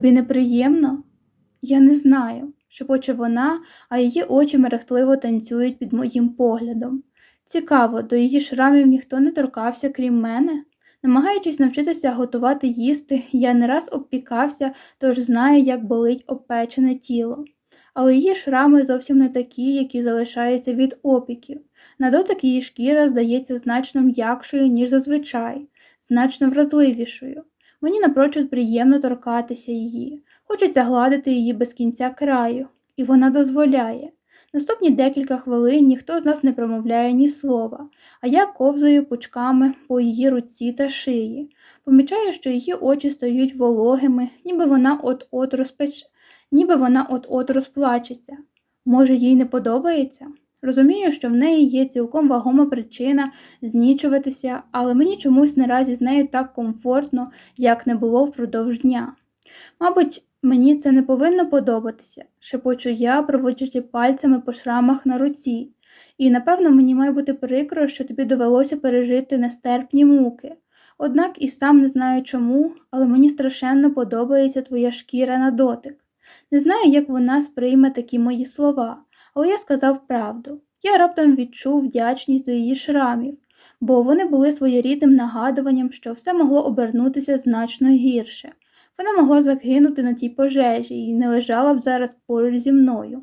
Тобі неприємно? Я не знаю, шепоче вона, а її очі мерехтливо танцюють під моїм поглядом. Цікаво, до її шрамів ніхто не торкався, крім мене. Намагаючись навчитися готувати їсти, я не раз обпікався, тож знаю, як болить обпечене тіло. Але її шрами зовсім не такі, які залишаються від опіків. На дотик її шкіра здається значно м'якшою, ніж зазвичай, значно вразливішою. Мені напрочуд приємно торкатися її, хочеться гладити її без кінця краю, і вона дозволяє. Наступні декілька хвилин ніхто з нас не промовляє ні слова, а я ковзаю пучками по її руці та шиї. Помічаю, що її очі стають вологими, ніби вона от-от розпеч... ніби вона от-от розплачеться. Може, їй не подобається? Розумію, що в неї є цілком вагома причина знічуватися, але мені чомусь наразі з нею так комфортно, як не було впродовж дня. Мабуть, мені це не повинно подобатися, шепочу я, проводячи пальцями по шрамах на руці, і напевно мені має бути прикро, що тобі довелося пережити нестерпні муки. Однак і сам не знаю чому, але мені страшенно подобається твоя шкіра на дотик. Не знаю, як вона сприйме такі мої слова але я сказав правду. Я раптом відчув вдячність до її шрамів, бо вони були своєрідним нагадуванням, що все могло обернутися значно гірше. Вона могла загинути на тій пожежі і не лежала б зараз поруч зі мною.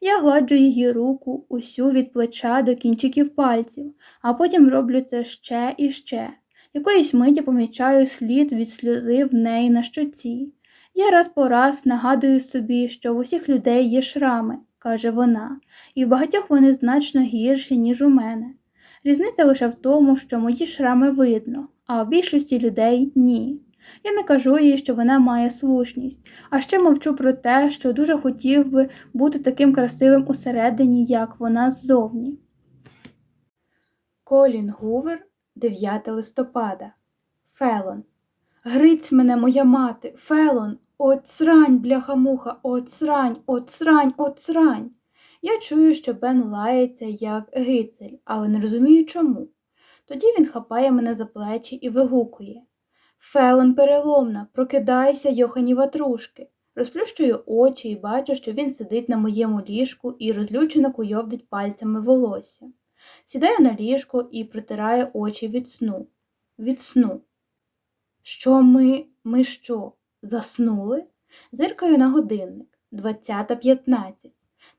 Я гладжу її руку усю від плеча до кінчиків пальців, а потім роблю це ще і ще. Якоїсь миті помічаю слід від сльози в неї на щоці. Я раз по раз нагадую собі, що в усіх людей є шрами, каже вона, і в багатьох вони значно гірші, ніж у мене. Різниця лише в тому, що мої шрами видно, а в більшості людей ні. Я не кажу їй, що вона має слушність, а ще мовчу про те, що дуже хотів би бути таким красивим усередині, як вона ззовні. Колін Гувер, 9 листопада. Фелон. Гриць мене, моя мати, Фелон, От срань, бляха-муха, от срань, от срань, от срань. Я чую, що Бен лається, як гицель, але не розумію чому. Тоді він хапає мене за плечі і вигукує Фелен переломна, прокидайся, йохані ватрушки. Розплющую очі і бачу, що він сидить на моєму ліжку і розлючено куйовдить пальцями волосся. Сідаю на ліжко і протираю очі від сну. Від сну. Що ми, ми що? Заснули? Зиркаю на годинник 20.15.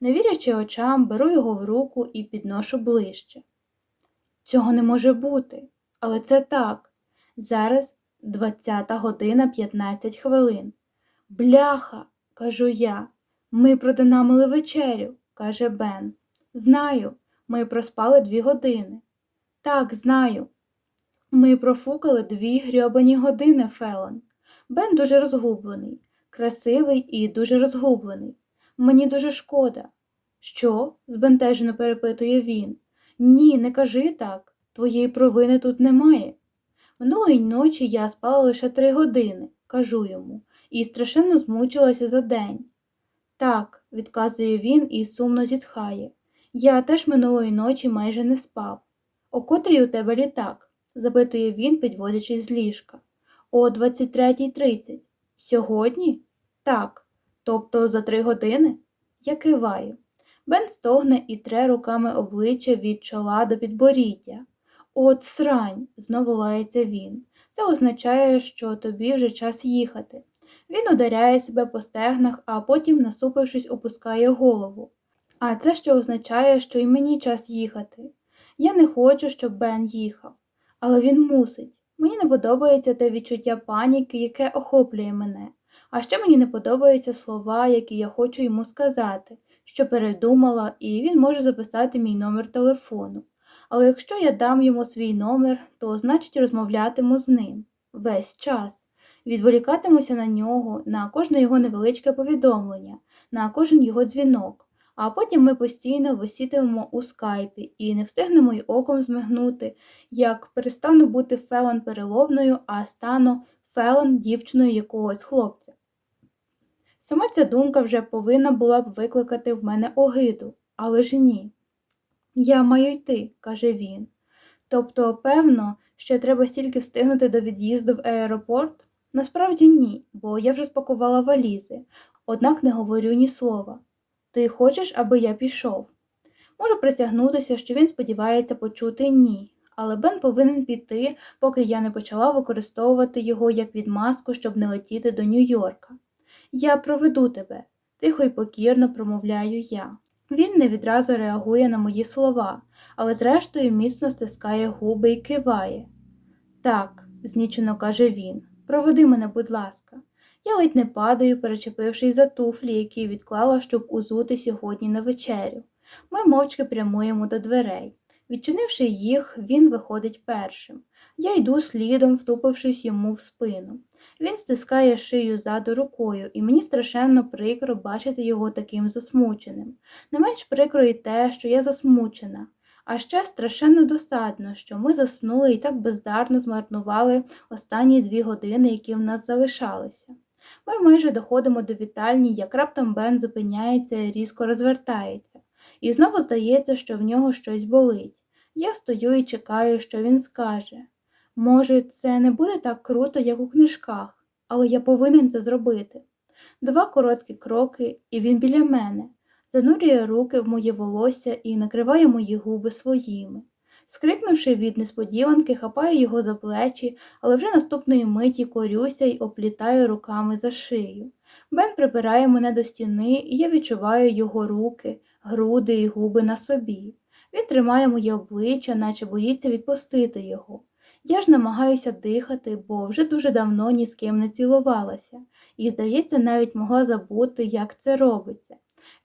Не вірячи очам, беру його в руку і підношу ближче. Цього не може бути, але це так. Зараз 20 година 15 хвилин. Бляха, кажу я, ми продинамили вечерю, каже Бен. Знаю, ми проспали дві години. Так, знаю. Ми профукали дві грьобані години, Фелон. Бен дуже розгублений, красивий і дуже розгублений. Мені дуже шкода. Що? збентежено перепитує він. Ні, не кажи так. Твоєї провини тут немає. Минулої ночі я спала лише три години, кажу йому, і страшенно змучилася за день. Так, відказує він і сумно зітхає. Я теж минулої ночі майже не спав. О котрій у тебе літак? запитує він, підводячись з ліжка о 23.30. Сьогодні? Так. Тобто за три години? Я киваю. Бен стогне і тре руками обличчя від чола до підборіддя. От срань, знову лається він. Це означає, що тобі вже час їхати. Він ударяє себе по стегнах, а потім, насупившись, опускає голову. А це ще означає, що й мені час їхати. Я не хочу, щоб Бен їхав, але він мусить. Мені не подобається те відчуття паніки, яке охоплює мене, а ще мені не подобаються слова, які я хочу йому сказати, що передумала, і він може записати мій номер телефону. Але якщо я дам йому свій номер, то значить розмовлятиму з ним весь час. Відволікатимуся на нього, на кожне його невеличке повідомлення, на кожен його дзвінок. А потім ми постійно висітимемо у скайпі і не встигнемо й оком змигнути, як перестану бути фелон переловною, а стану фелон дівчиною якогось хлопця. Сама ця думка вже повинна була б викликати в мене огиду, але ж ні. Я маю йти, каже він. Тобто, певно, ще треба стільки встигнути до від'їзду в аеропорт. Насправді ні, бо я вже спакувала валізи, однак не говорю ні слова. Ти хочеш, аби я пішов? Можу присягнутися, що він сподівається почути ні, але Бен повинен піти, поки я не почала використовувати його як відмазку, щоб не летіти до Нью-Йорка. Я проведу тебе, тихо й покірно промовляю я. Він не відразу реагує на мої слова, але зрештою міцно стискає губи і киває. Так, знічено каже він, проведи мене, будь ласка. Я ледь не падаю, перечепившись за туфлі, які відклала, щоб узути сьогодні на вечерю. Ми мовчки прямуємо до дверей. Відчинивши їх, він виходить першим. Я йду слідом, втупившись йому в спину. Він стискає шию ззаду рукою, і мені страшенно прикро бачити його таким засмученим. Не менш прикро і те, що я засмучена. А ще страшенно досадно, що ми заснули і так бездарно змарнували останні дві години, які в нас залишалися. Ми майже доходимо до вітальні, як раптом Бен зупиняється і різко розвертається. І знову здається, що в нього щось болить. Я стою і чекаю, що він скаже. Може, це не буде так круто, як у книжках, але я повинен це зробити. Два короткі кроки, і він біля мене, занурює руки в моє волосся і накриває мої губи своїми. Скрикнувши від несподіванки, хапаю його за плечі, але вже наступної миті корюся й оплітаю руками за шию. Бен прибирає мене до стіни, і я відчуваю його руки, груди і губи на собі. Він тримає моє обличчя, наче боїться відпустити його. Я ж намагаюся дихати, бо вже дуже давно ні з ким не цілувалася, і, здається, навіть могла забути, як це робиться.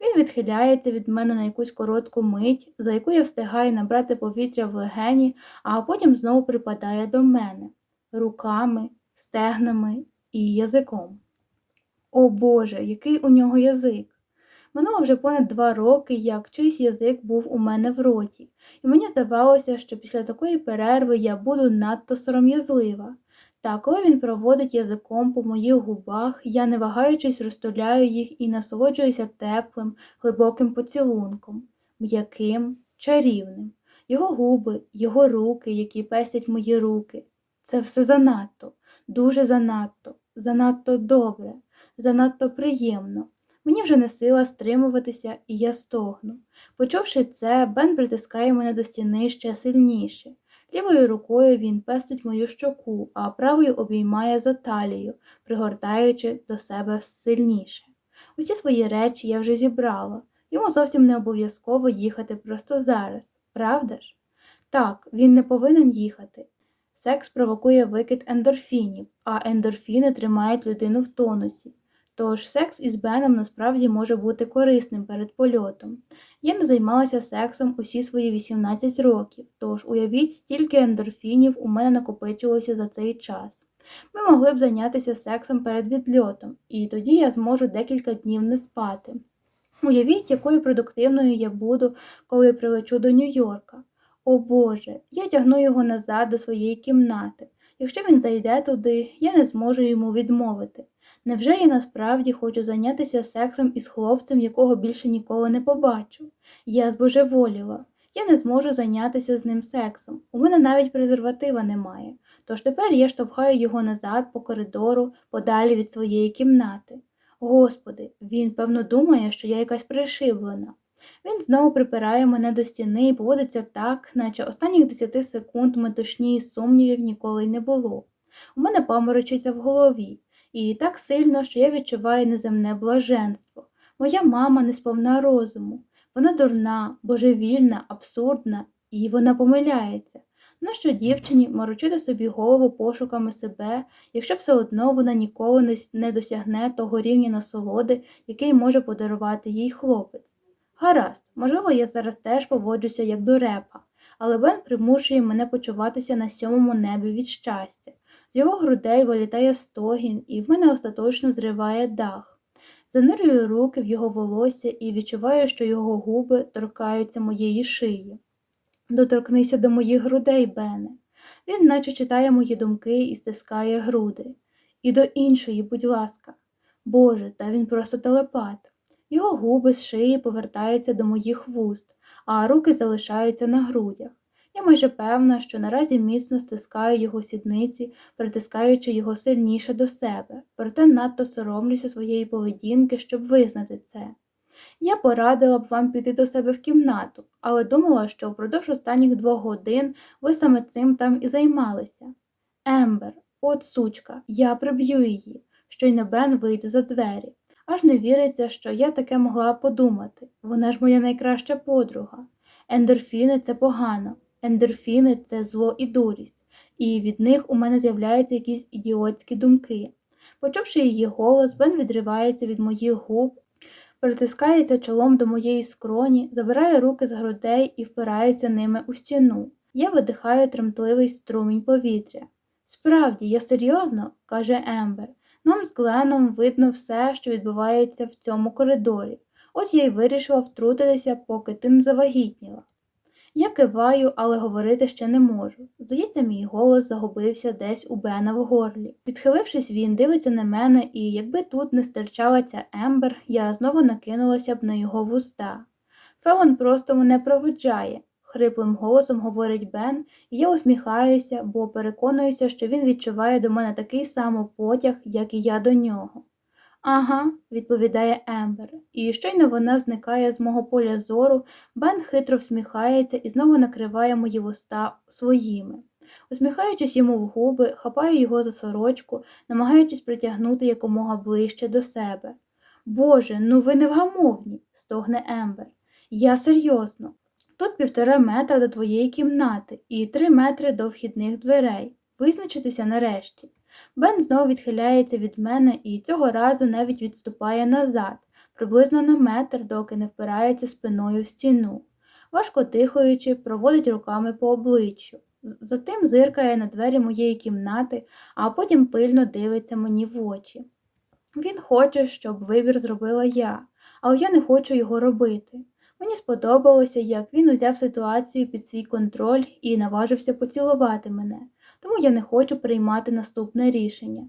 Він відхиляється від мене на якусь коротку мить, за яку я встигаю набрати повітря в легені, а потім знову припадає до мене руками, стегнами і язиком. О Боже, який у нього язик! Минуло вже понад два роки, як чийсь язик був у мене в роті, і мені здавалося, що після такої перерви я буду надто сором'язлива. Та коли він проводить язиком по моїх губах, я, не вагаючись, розтуляю їх і насолоджуюся теплим, глибоким поцілунком, м'яким, чарівним. Його губи, його руки, які пестять мої руки. Це все занадто, дуже занадто, занадто добре, занадто приємно. Мені вже не сила стримуватися, і я стогну. Почувши це, Бен притискає мене до стіни ще сильніше. Лівою рукою він пестить мою щоку, а правою обіймає за талію, пригортаючи до себе сильніше. Усі свої речі я вже зібрала. Йому зовсім не обов'язково їхати просто зараз, правда ж? Так, він не повинен їхати. Секс провокує викид ендорфінів, а ендорфіни тримають людину в тонусі. Тож секс із Беном насправді може бути корисним перед польотом. Я не займалася сексом усі свої 18 років, тож уявіть, стільки ендорфінів у мене накопичилося за цей час. Ми могли б зайнятися сексом перед відльотом, і тоді я зможу декілька днів не спати. Уявіть, якою продуктивною я буду, коли прилечу до Нью-Йорка. О Боже, я тягну його назад до своєї кімнати. Якщо він зайде туди, я не зможу йому відмовити. Невже я насправді хочу зайнятися сексом із хлопцем, якого більше ніколи не побачу? Я збожеволіла. Я не зможу зайнятися з ним сексом. У мене навіть презерватива немає. Тож тепер я штовхаю його назад по коридору, подалі від своєї кімнати. Господи, він, певно, думає, що я якась пришиблена. Він знову припирає мене до стіни і поводиться так, наче останніх десяти секунд метушні і сумнівів ніколи й не було. У мене паморочиться в голові і так сильно, що я відчуваю неземне блаженство. Моя мама не сповна розуму. Вона дурна, божевільна, абсурдна, і вона помиляється. Нащо дівчині морочити собі голову пошуками себе, якщо все одно вона ніколи не досягне того рівня насолоди, який може подарувати їй хлопець? Гаразд, можливо, я зараз теж поводжуся як дурепа, але Бен примушує мене почуватися на сьомому небі від щастя. З його грудей вилітає стогін, і в мене остаточно зриває дах. Занурюю руки в його волосся і відчуваю, що його губи торкаються моєї шиї. Доторкнися до моїх грудей, Бене. Він наче читає мої думки і стискає груди. І до іншої, будь ласка, Боже, та він просто телепат. Його губи з шиї повертаються до моїх вуст, а руки залишаються на грудях. Я майже певна, що наразі міцно стискаю його сідниці, притискаючи його сильніше до себе, проте надто соромлюся своєї поведінки, щоб визнати це. Я порадила б вам піти до себе в кімнату, але думала, що впродовж останніх двох годин ви саме цим там і займалися. Ембер, от сучка, я приб'ю її, щойно Бен вийде за двері. Аж не віриться, що я таке могла подумати. Вона ж моя найкраща подруга. Ендорфіни це погано, ендорфіни це зло і дурість, і від них у мене з'являються якісь ідіотські думки. Почувши її голос, Бен відривається від моїх губ, притискається чолом до моєї скроні, забирає руки з грудей і впирається ними у стіну. Я видихаю тремтливий струмінь повітря. Справді, я серйозно, каже Ембер. Нам з Гленом видно все, що відбувається в цьому коридорі. Ось я й вирішила втрутитися, поки ти не завагітніла. Я киваю, але говорити ще не можу. Здається, мій голос загубився десь у Бена в горлі. Відхилившись, він дивиться на мене, і якби тут не стирчала ця Ембер, я знову накинулася б на його вуста. Фелон просто мене проводжає, хриплим голосом говорить Бен, і я усміхаюся, бо переконуюся, що він відчуває до мене такий самий потяг, як і я до нього. Ага, відповідає Ембер, і щойно вона зникає з мого поля зору, Бен хитро всміхається і знову накриває мої вуста своїми. Усміхаючись йому в губи, хапаю його за сорочку, намагаючись притягнути якомога ближче до себе. Боже, ну ви невгамовні, стогне Ембер. Я серйозно. Тут півтора метра до твоєї кімнати і три метри до вхідних дверей. Визначитися нарешті. Бен знову відхиляється від мене і цього разу навіть відступає назад, приблизно на метр, доки не впирається спиною в стіну. Важко тихаючи, проводить руками по обличчю. Затим зиркає на двері моєї кімнати, а потім пильно дивиться мені в очі. Він хоче, щоб вибір зробила я, але я не хочу його робити. Мені сподобалося, як він узяв ситуацію під свій контроль і наважився поцілувати мене тому я не хочу приймати наступне рішення.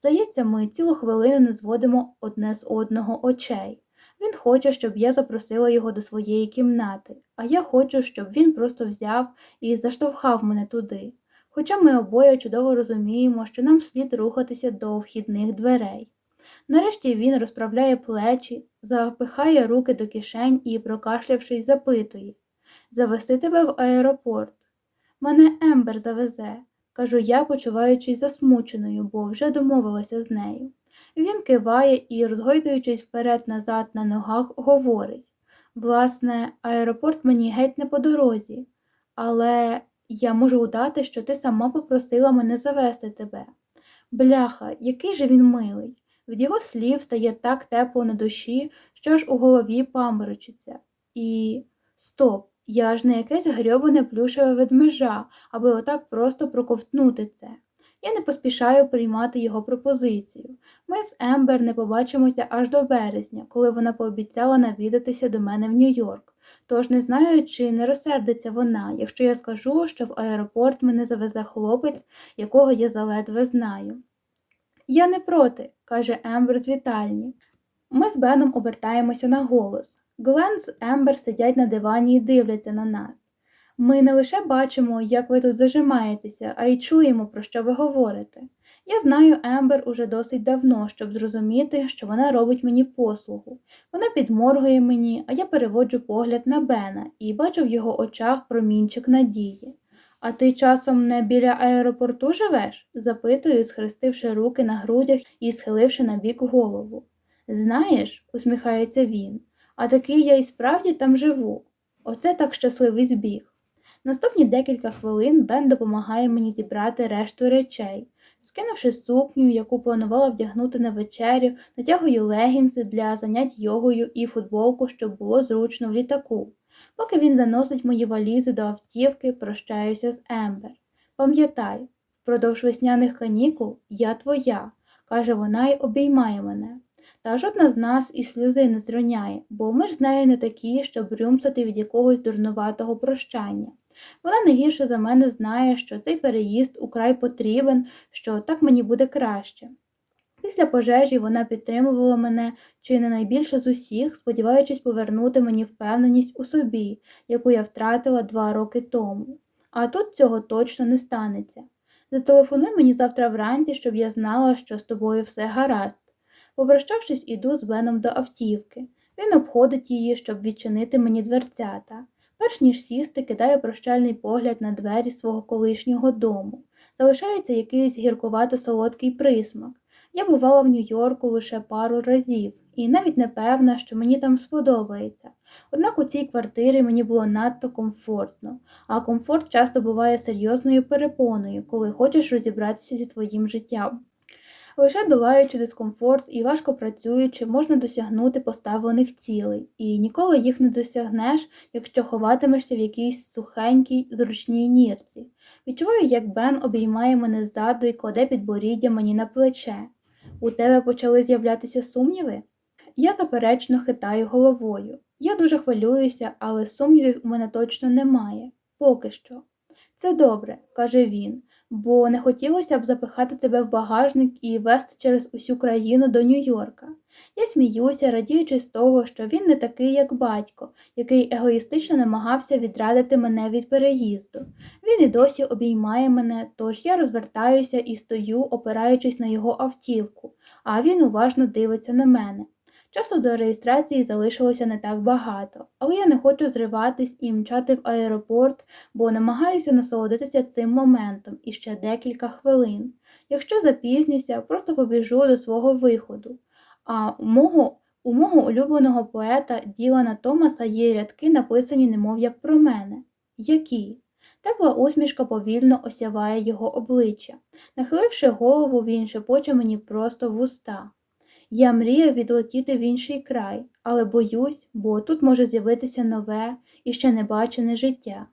Здається, ми цілу хвилину не зводимо одне з одного очей. Він хоче, щоб я запросила його до своєї кімнати, а я хочу, щоб він просто взяв і заштовхав мене туди. Хоча ми обоє чудово розуміємо, що нам слід рухатися до вхідних дверей. Нарешті він розправляє плечі, запихає руки до кишень і, прокашлявшись, запитує Завести тебе в аеропорт. Мене Ембер завезе кажу я, почуваючись засмученою, бо вже домовилася з нею. Він киває і, розгойдуючись вперед назад на ногах, говорить Власне, аеропорт мені геть не по дорозі, але я можу удати, що ти сама попросила мене завести тебе. Бляха, який же він милий. Від його слів стає так тепло на душі, що аж у голові паморочиться. І стоп! Я ж не якесь грьобане плюшеве ведмежа, аби отак просто проковтнути це. Я не поспішаю приймати його пропозицію. Ми з Ембер не побачимося аж до березня, коли вона пообіцяла навідатися до мене в Нью-Йорк. Тож не знаю, чи не розсердиться вона, якщо я скажу, що в аеропорт мене завезе хлопець, якого я заледве знаю. Я не проти, каже Ембер з вітальні. Ми з Беном обертаємося на голос. Глен з Ембер сидять на дивані і дивляться на нас. Ми не лише бачимо, як ви тут зажимаєтеся, а й чуємо, про що ви говорите. Я знаю Ембер уже досить давно, щоб зрозуміти, що вона робить мені послугу. Вона підморгує мені, а я переводжу погляд на Бена і бачу в його очах промінчик надії. А ти часом не біля аеропорту живеш? запитую, схрестивши руки на грудях і схиливши на бік голову. Знаєш, усміхається він а такий я і справді там живу. Оце так щасливий збіг. Наступні декілька хвилин Бен допомагає мені зібрати решту речей. Скинувши сукню, яку планувала вдягнути на вечерю, натягую легінси для занять йогою і футболку, щоб було зручно в літаку. Поки він заносить мої валізи до автівки, прощаюся з Ембер. Пам'ятай, впродовж весняних канікул я твоя, каже вона й обіймає мене. Та жодна з нас і сльози не зроняє, бо ми ж з нею не такі, щоб рюмсати від якогось дурнуватого прощання. Вона не гірше за мене знає, що цей переїзд украй потрібен, що так мені буде краще. Після пожежі вона підтримувала мене чи не найбільше з усіх, сподіваючись повернути мені впевненість у собі, яку я втратила два роки тому. А тут цього точно не станеться. Зателефонуй мені завтра вранці, щоб я знала, що з тобою все гаразд. Попрощавшись, іду з Беном до автівки. Він обходить її, щоб відчинити мені дверцята. Перш ніж сісти, кидає прощальний погляд на двері свого колишнього дому. Залишається якийсь гіркувато солодкий присмак. Я бувала в Нью-Йорку лише пару разів, і навіть не певна, що мені там сподобається. Однак у цій квартирі мені було надто комфортно, а комфорт часто буває серйозною перепоною, коли хочеш розібратися зі своїм життям. Лише долаючи дискомфорт і важко працюючи, можна досягнути поставлених цілей, і ніколи їх не досягнеш, якщо ховатимешся в якійсь сухенькій, зручній нірці. Відчуваю, як Бен обіймає мене ззаду і кладе підборіддя мені на плече. У тебе почали з'являтися сумніви? Я заперечно хитаю головою. Я дуже хвилююся, але сумнівів у мене точно немає. Поки що. Це добре, каже він, бо не хотілося б запихати тебе в багажник і вести через усю країну до Нью-Йорка. Я сміюся, радіючи з того, що він не такий, як батько, який егоїстично намагався відрадити мене від переїзду. Він і досі обіймає мене, тож я розвертаюся і стою, опираючись на його автівку, а він уважно дивиться на мене. Часу до реєстрації залишилося не так багато, але я не хочу зриватись і мчати в аеропорт, бо намагаюся насолодитися цим моментом іще декілька хвилин. Якщо запізнюся, просто побіжу до свого виходу. А у мого у мого улюбленого поета Ділана Томаса є рядки, написані немов як про мене. Які? Тепла усмішка повільно осяває його обличчя. Нахиливши голову, він шепоче мені просто в уста. Я мрію відлетіти в інший край, але боюсь, бо тут може з'явитися нове і ще небачене життя.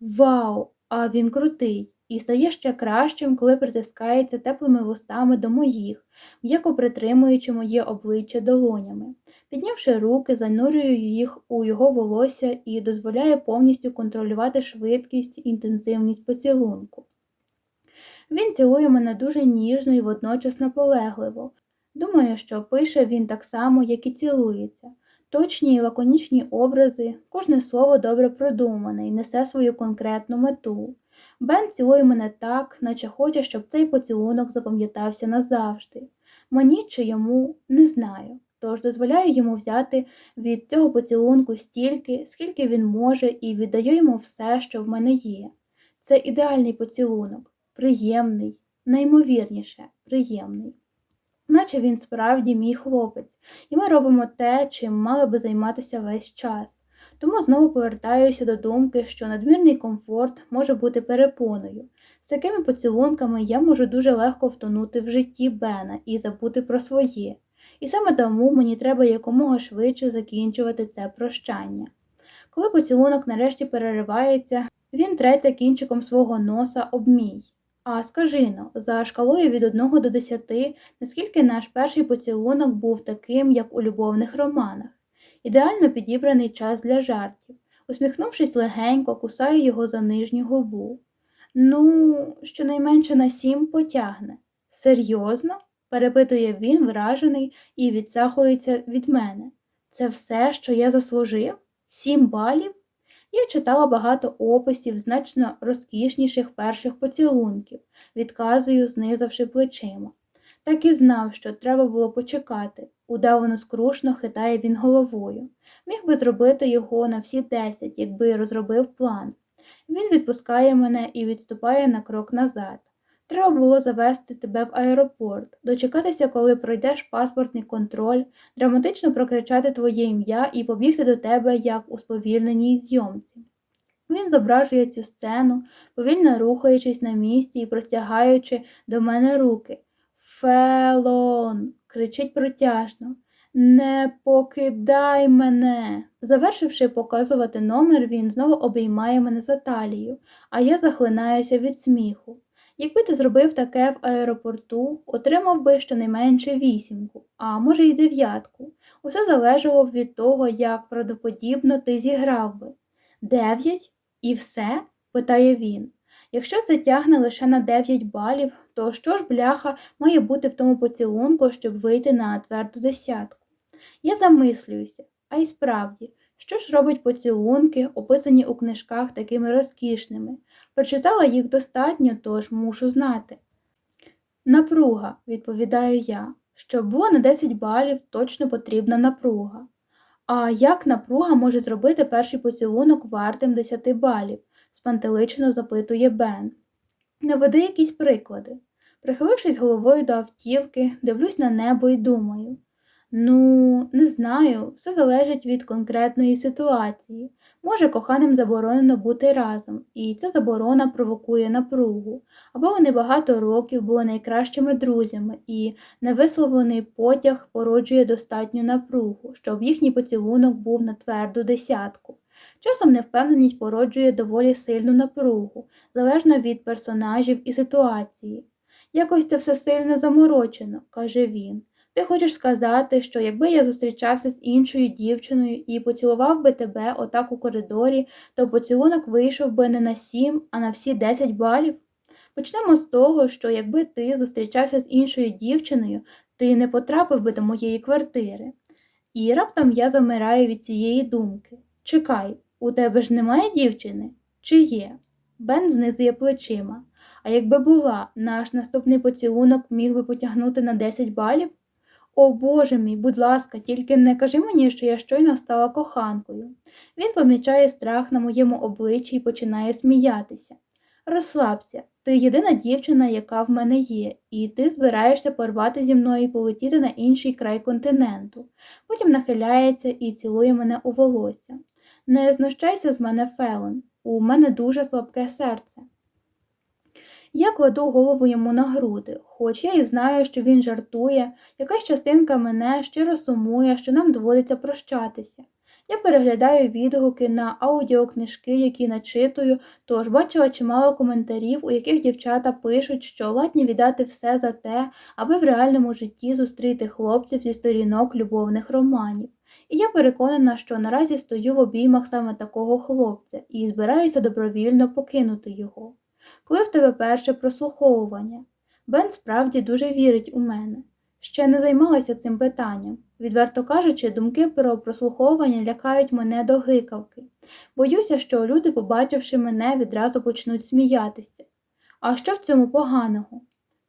Вау! А він крутий! І стає ще кращим, коли притискається теплими вустами до моїх, м'яко притримуючи моє обличчя долонями. Піднявши руки, занурюю їх у його волосся і дозволяє повністю контролювати швидкість і інтенсивність поцілунку. Він цілує мене дуже ніжно і водночас наполегливо, Думаю, що пише він так само, як і цілується. Точні і лаконічні образи, кожне слово добре продумане і несе свою конкретну мету. Бен цілує мене так, наче хоче, щоб цей поцілунок запам'ятався назавжди. Мені чи йому не знаю, тож дозволяю йому взяти від цього поцілунку стільки, скільки він може, і віддаю йому все, що в мене є. Це ідеальний поцілунок, приємний, наймовірніше, приємний наче він справді мій хлопець, і ми робимо те, чим мали би займатися весь час. Тому знову повертаюся до думки, що надмірний комфорт може бути перепоною. З такими поцілунками я можу дуже легко втонути в житті Бена і забути про своє. І саме тому мені треба якомога швидше закінчувати це прощання. Коли поцілунок нарешті переривається, він треться кінчиком свого носа об мій. А скажи но, за шкалою від 1 до 10, наскільки наш перший поцілунок був таким, як у любовних романах, ідеально підібраний час для жартів. Усміхнувшись легенько, кусаю його за нижню губу. Ну, щонайменше на сім потягне. Серйозно? перепитує він, вражений, і відсахується від мене. Це все, що я заслужив? Сім балів? Я читала багато описів значно розкішніших перших поцілунків, відказую, знизавши плечима. Так і знав, що треба було почекати. Удавано скрушно хитає він головою. Міг би зробити його на всі десять, якби розробив план. Він відпускає мене і відступає на крок назад. Треба було завести тебе в аеропорт, дочекатися, коли пройдеш паспортний контроль, драматично прокричати твоє ім'я і побігти до тебе як у сповільненій зйомці. Він зображує цю сцену, повільно рухаючись на місці і простягаючи до мене руки. Фелон. кричить протяжно. Не покидай мене. Завершивши показувати номер, він знову обіймає мене за талію, а я захлинаюся від сміху. Якби ти зробив таке в аеропорту, отримав би щонайменше вісімку, а може й дев'ятку. Усе залежало б від того, як правдоподібно ти зіграв би. Дев'ять і все? питає він. Якщо це тягне лише на дев'ять балів, то що ж, бляха, має бути в тому поцілунку, щоб вийти на тверду десятку? Я замислююся, а й справді, Що ж робить поцілунки, описані у книжках такими розкішними? Прочитала їх достатньо, тож мушу знати. Напруга, відповідаю я. Щоб було на 10 балів, точно потрібна напруга. А як напруга може зробити перший поцілунок вартим 10 балів? спантеличено запитує Бен. Наведи якісь приклади. Прихилившись головою до автівки, дивлюсь на небо і думаю. Ну, не знаю, все залежить від конкретної ситуації. Може, коханим заборонено бути разом, і ця заборона провокує напругу, або вони багато років були найкращими друзями, і невисловлений потяг породжує достатню напругу, щоб їхній поцілунок був на тверду десятку. Часом невпевненість породжує доволі сильну напругу, залежно від персонажів і ситуації. Якось це все сильно заморочено, каже він. Ти хочеш сказати, що якби я зустрічався з іншою дівчиною і поцілував би тебе отак у коридорі, то поцілунок вийшов би не на сім, а на всі десять балів? Почнемо з того, що якби ти зустрічався з іншою дівчиною, ти не потрапив би до моєї квартири. І раптом я замираю від цієї думки. Чекай, у тебе ж немає дівчини? Чи є? Бен знизує плечима. А якби була, наш наступний поцілунок міг би потягнути на 10 балів? О Боже мій, будь ласка, тільки не кажи мені, що я щойно стала коханкою. Він помічає страх на моєму обличчі і починає сміятися. Розслабся, ти єдина дівчина, яка в мене є, і ти збираєшся порвати зі мною і полетіти на інший край континенту. Потім нахиляється і цілує мене у волосся. Не знущайся з мене, Фелон, у мене дуже слабке серце. Я кладу голову йому на груди, хоч я і знаю, що він жартує, якась частинка мене щиро сумує, що нам доводиться прощатися. Я переглядаю відгуки на аудіокнижки, які начитую, тож бачила чимало коментарів, у яких дівчата пишуть, що ладні віддати все за те, аби в реальному житті зустріти хлопців зі сторінок любовних романів. І я переконана, що наразі стою в обіймах саме такого хлопця і збираюся добровільно покинути його. Коли в тебе перше прослуховування? Бен справді дуже вірить у мене. Ще не займалася цим питанням. Відверто кажучи, думки про прослуховування лякають мене до гикавки. Боюся, що люди, побачивши мене, відразу почнуть сміятися. А що в цьому поганого?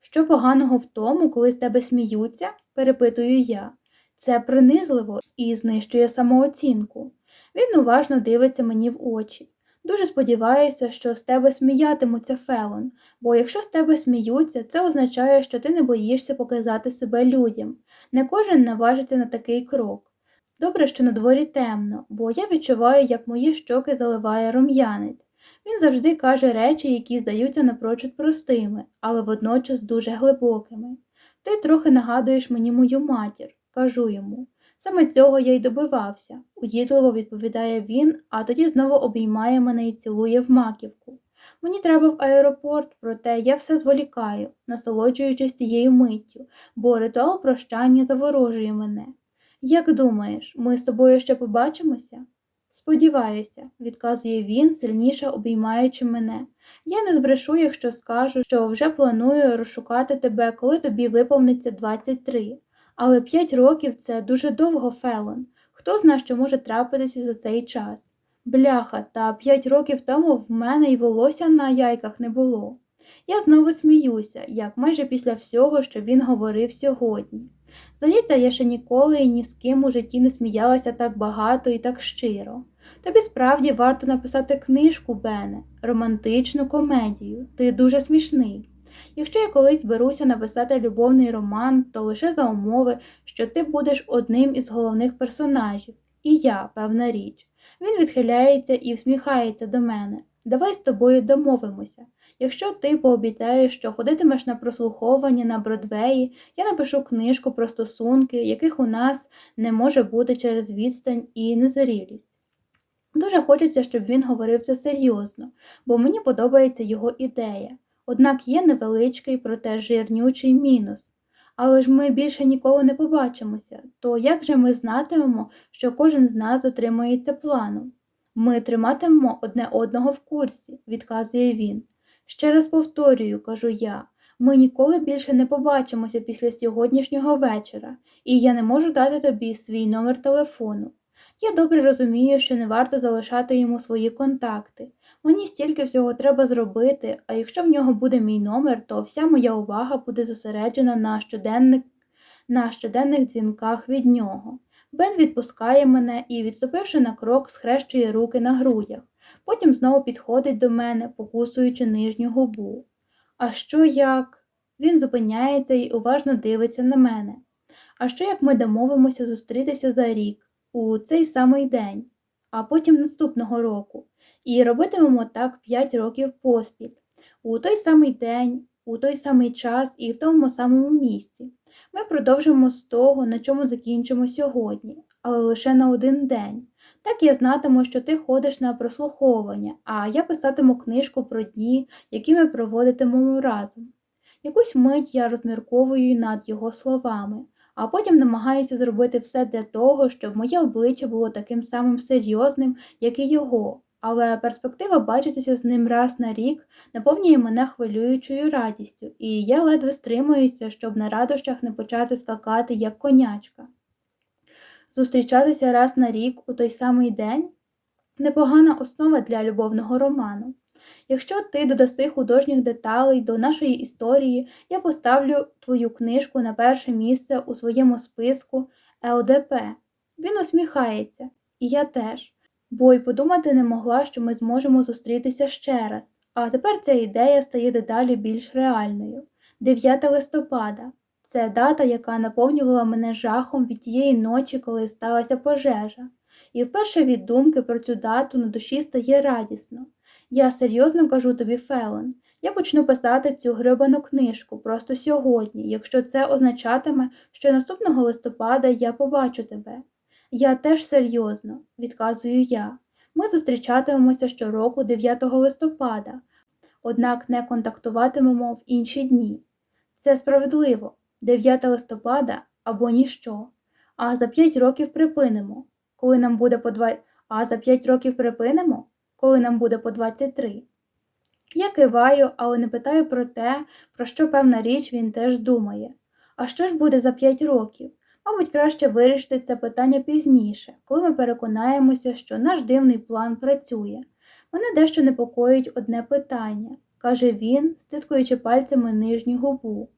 Що поганого в тому, коли з тебе сміються? перепитую я. Це принизливо і знищує самооцінку. Він уважно дивиться мені в очі. Дуже сподіваюся, що з тебе сміятимуться Фелон, бо якщо з тебе сміються, це означає, що ти не боїшся показати себе людям. Не кожен наважиться на такий крок. Добре, що на дворі темно, бо я відчуваю, як мої щоки заливає рум'янець. Він завжди каже речі, які здаються напрочуд простими, але водночас дуже глибокими. Ти трохи нагадуєш мені мою матір, кажу йому. Саме цього я й добивався, уїдливо відповідає він, а тоді знову обіймає мене і цілує в маківку. Мені треба в аеропорт, проте я все зволікаю, насолоджуючись цією миттю, бо ритуал прощання заворожує мене. Як думаєш, ми з тобою ще побачимося? Сподіваюся, відказує він, сильніше обіймаючи мене. Я не збрешу, якщо скажу, що вже планую розшукати тебе, коли тобі виповниться 23. Але п'ять років це дуже довго Фелон. Хто знає, що може трапитися за цей час? Бляха, та п'ять років тому в мене й волосся на яйках не було. Я знову сміюся, як майже після всього, що він говорив сьогодні. Здається, я ще ніколи і ні з ким у житті не сміялася так багато і так щиро. Тобі справді варто написати книжку, Бене, романтичну комедію. Ти дуже смішний. Якщо я колись беруся написати любовний роман, то лише за умови, що ти будеш одним із головних персонажів, і я, певна річ. Він відхиляється і всміхається до мене. Давай з тобою домовимося. Якщо ти пообіцяєш, що ходитимеш на прослуховування на Бродвеї, я напишу книжку про стосунки, яких у нас не може бути через відстань і незрілість. Дуже хочеться, щоб він говорив це серйозно, бо мені подобається його ідея. Однак є невеличкий, проте жирнючий мінус. Але ж ми більше ніколи не побачимося, то як же ми знатимемо, що кожен з нас дотримується плану? Ми триматимемо одне одного в курсі, відказує він. Ще раз повторюю, кажу я, ми ніколи більше не побачимося після сьогоднішнього вечора, і я не можу дати тобі свій номер телефону. Я добре розумію, що не варто залишати йому свої контакти. Мені стільки всього треба зробити, а якщо в нього буде мій номер, то вся моя увага буде зосереджена на щоденних, на щоденних дзвінках від нього. Бен відпускає мене і, відступивши на крок, схрещує руки на грудях. Потім знову підходить до мене, покусуючи нижню губу. А що як? Він зупиняється і уважно дивиться на мене. А що як ми домовимося зустрітися за рік, у цей самий день, а потім наступного року, і робитимемо так п'ять років поспіль, у той самий день, у той самий час і в тому самому місці. Ми продовжимо з того, на чому закінчимо сьогодні, але лише на один день. Так я знатиму, що ти ходиш на прослуховування, а я писатиму книжку про дні, які ми проводитимемо разом. Якусь мить я розмірковую над його словами, а потім намагаюся зробити все для того, щоб моє обличчя було таким самим серйозним, як і його, але перспектива бачитися з ним раз на рік наповнює мене хвилюючою радістю, і я ледве стримуюся, щоб на радощах не почати скакати, як конячка. Зустрічатися раз на рік у той самий день непогана основа для любовного роману. Якщо ти додаси художніх деталей до нашої історії, я поставлю твою книжку на перше місце у своєму списку ЛДП. Він усміхається, і я теж, бо й подумати не могла, що ми зможемо зустрітися ще раз. А тепер ця ідея стає дедалі більш реальною. 9 листопада це дата, яка наповнювала мене жахом від тієї ночі, коли сталася пожежа. І вперше від думки про цю дату на душі стає радісно. Я серйозно кажу тобі, Фелон, я почну писати цю грибану книжку просто сьогодні, якщо це означатиме, що наступного листопада я побачу тебе. Я теж серйозно, відказую я. Ми зустрічатимемося щороку 9 листопада, однак не контактуватимемо в інші дні. Це справедливо 9 листопада або ніщо. А за 5 років припинимо, коли нам буде по 2... А за 5 років припинимо, коли нам буде по 23. Я киваю, але не питаю про те, про що певна річ він теж думає. А що ж буде за 5 років? Мабуть, краще вирішити це питання пізніше, коли ми переконаємося, що наш дивний план працює. Мене дещо непокоїть одне питання, каже він, стискуючи пальцями нижню губу.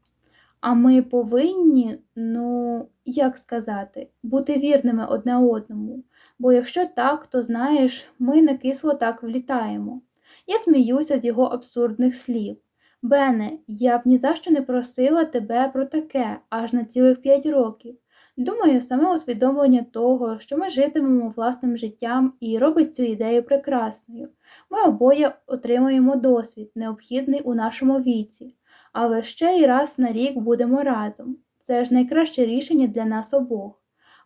А ми повинні, ну, як сказати, бути вірними одне одному, бо якщо так, то знаєш, ми не кисло так влітаємо. Я сміюся з його абсурдних слів. Бене, я б ні за що не просила тебе про таке аж на цілих п'ять років. Думаю, саме усвідомлення того, що ми житимемо власним життям і робить цю ідею прекрасною. Ми обоє отримуємо досвід, необхідний у нашому віці, але ще й раз на рік будемо разом. Це ж найкраще рішення для нас обох.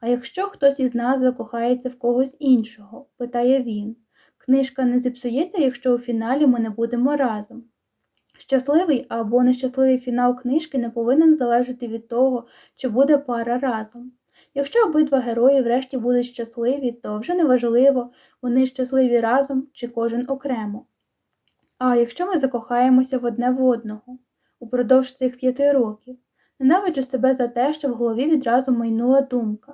А якщо хтось із нас закохається в когось іншого, питає він, книжка не зіпсується, якщо у фіналі ми не будемо разом. Щасливий або нещасливий фінал книжки не повинен залежати від того, чи буде пара разом. Якщо обидва герої врешті будуть щасливі, то вже не важливо, вони щасливі разом чи кожен окремо. А якщо ми закохаємося в одне в одного упродовж цих п'яти років, ненавиджу себе за те, що в голові відразу майнула думка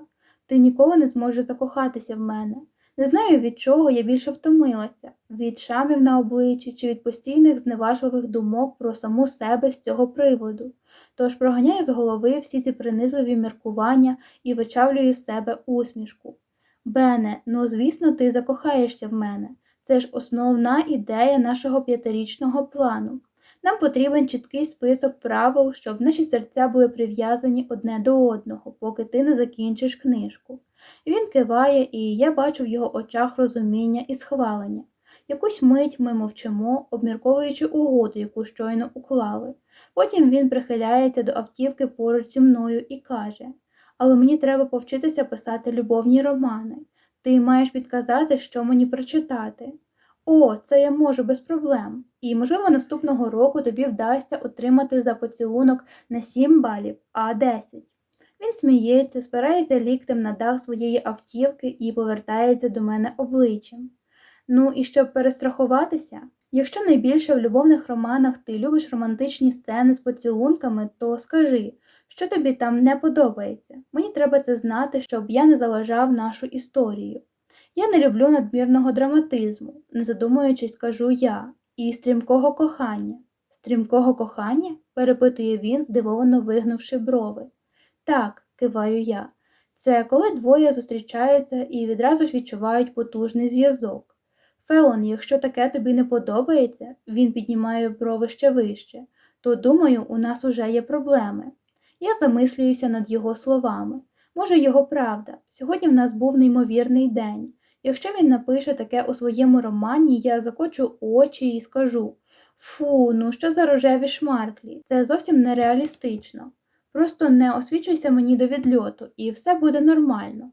ти ніколи не зможеш закохатися в мене. Не знаю, від чого я більше втомилася від шамів на обличчі чи від постійних зневажливих думок про саму себе з цього приводу. Тож проганяю з голови всі ці принизливі міркування і вичавлюю з себе усмішку. Бене, ну звісно, ти закохаєшся в мене. Це ж основна ідея нашого п'ятирічного плану. Нам потрібен чіткий список правил, щоб наші серця були прив'язані одне до одного, поки ти не закінчиш книжку. Він киває, і я бачу в його очах розуміння і схвалення. Якусь мить ми мовчимо, обмірковуючи угоду, яку щойно уклали. Потім він прихиляється до автівки поруч зі мною і каже Але мені треба повчитися писати любовні романи. Ти маєш підказати, що мені прочитати. О, це я можу без проблем. І, можливо, наступного року тобі вдасться отримати за поцілунок не 7 балів, а 10. Він сміється, спирається ліктем на дах своєї автівки і повертається до мене обличчям. Ну і щоб перестрахуватися, якщо найбільше в любовних романах ти любиш романтичні сцени з поцілунками, то скажи, Що тобі там не подобається? Мені треба це знати, щоб я не залажав нашу історію. Я не люблю надмірного драматизму, не задумуючись, кажу я, і стрімкого кохання. Стрімкого кохання? перепитує він, здивовано вигнувши брови. Так, киваю я. Це коли двоє зустрічаються і відразу ж відчувають потужний зв'язок. Феон, якщо таке тобі не подобається, він піднімає брови ще вище, то думаю, у нас уже є проблеми. Я замислююся над його словами. Може, його правда. Сьогодні в нас був неймовірний день. Якщо він напише таке у своєму романі, я закочу очі і скажу Фу, ну що за рожеві шмарклі? Це зовсім нереалістично. Просто не освічуйся мені до відльоту, і все буде нормально.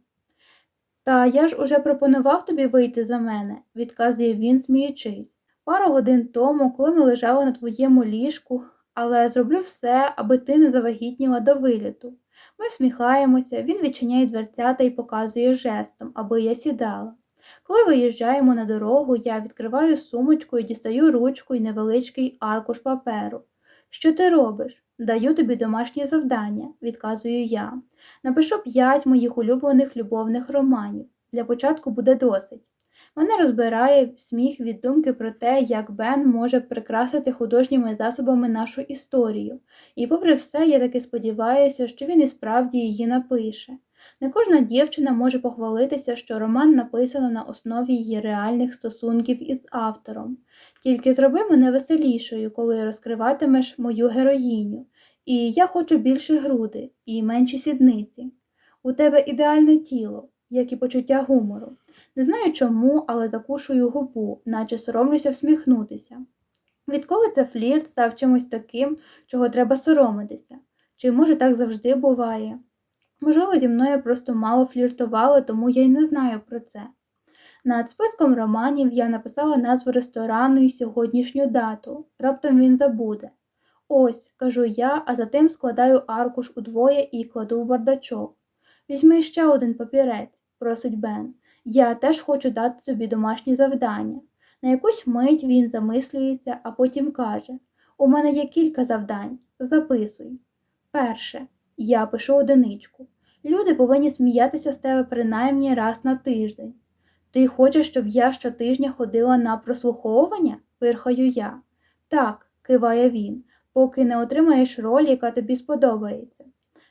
Та я ж уже пропонував тобі вийти за мене, відказує він, сміючись. Пару годин тому, коли ми лежали на твоєму ліжку, але зроблю все, аби ти не завагітніла до виліту. Ми всміхаємося, він відчиняє дверцята і показує жестом, аби я сідала. Коли виїжджаємо на дорогу, я відкриваю сумочку і дістаю ручку і невеличкий аркуш паперу. Що ти робиш? Даю тобі домашнє завдання, відказую я. Напишу п'ять моїх улюблених любовних романів. Для початку буде досить. Мене розбирає сміх від думки про те, як Бен може прикрасити художніми засобами нашу історію, і, попри все, я таки сподіваюся, що він і справді її напише. Не кожна дівчина може похвалитися, що роман написано на основі її реальних стосунків із автором. Тільки зроби мене веселішою, коли розкриватимеш мою героїню, і я хочу більше груди і менші сідниці. У тебе ідеальне тіло, як і почуття гумору. Не знаю чому, але закушую губу, наче соромлюся всміхнутися. Відколи це флірт став чимось таким, чого треба соромитися? Чи може так завжди буває? Можливо, зі мною просто мало фліртували, тому я й не знаю про це. Над списком романів я написала назву ресторану і сьогоднішню дату. Раптом він забуде. Ось, кажу я, а затим складаю аркуш удвоє і кладу в бардачок. Візьми ще один папірець, просить Бен. Я теж хочу дати тобі домашні завдання. На якусь мить він замислюється, а потім каже У мене є кілька завдань. Записуй. Перше. Я пишу одиничку. Люди повинні сміятися з тебе принаймні раз на тиждень. Ти хочеш, щоб я щотижня ходила на прослуховування? пирхаю я. Так, киває він, поки не отримаєш роль, яка тобі сподобається.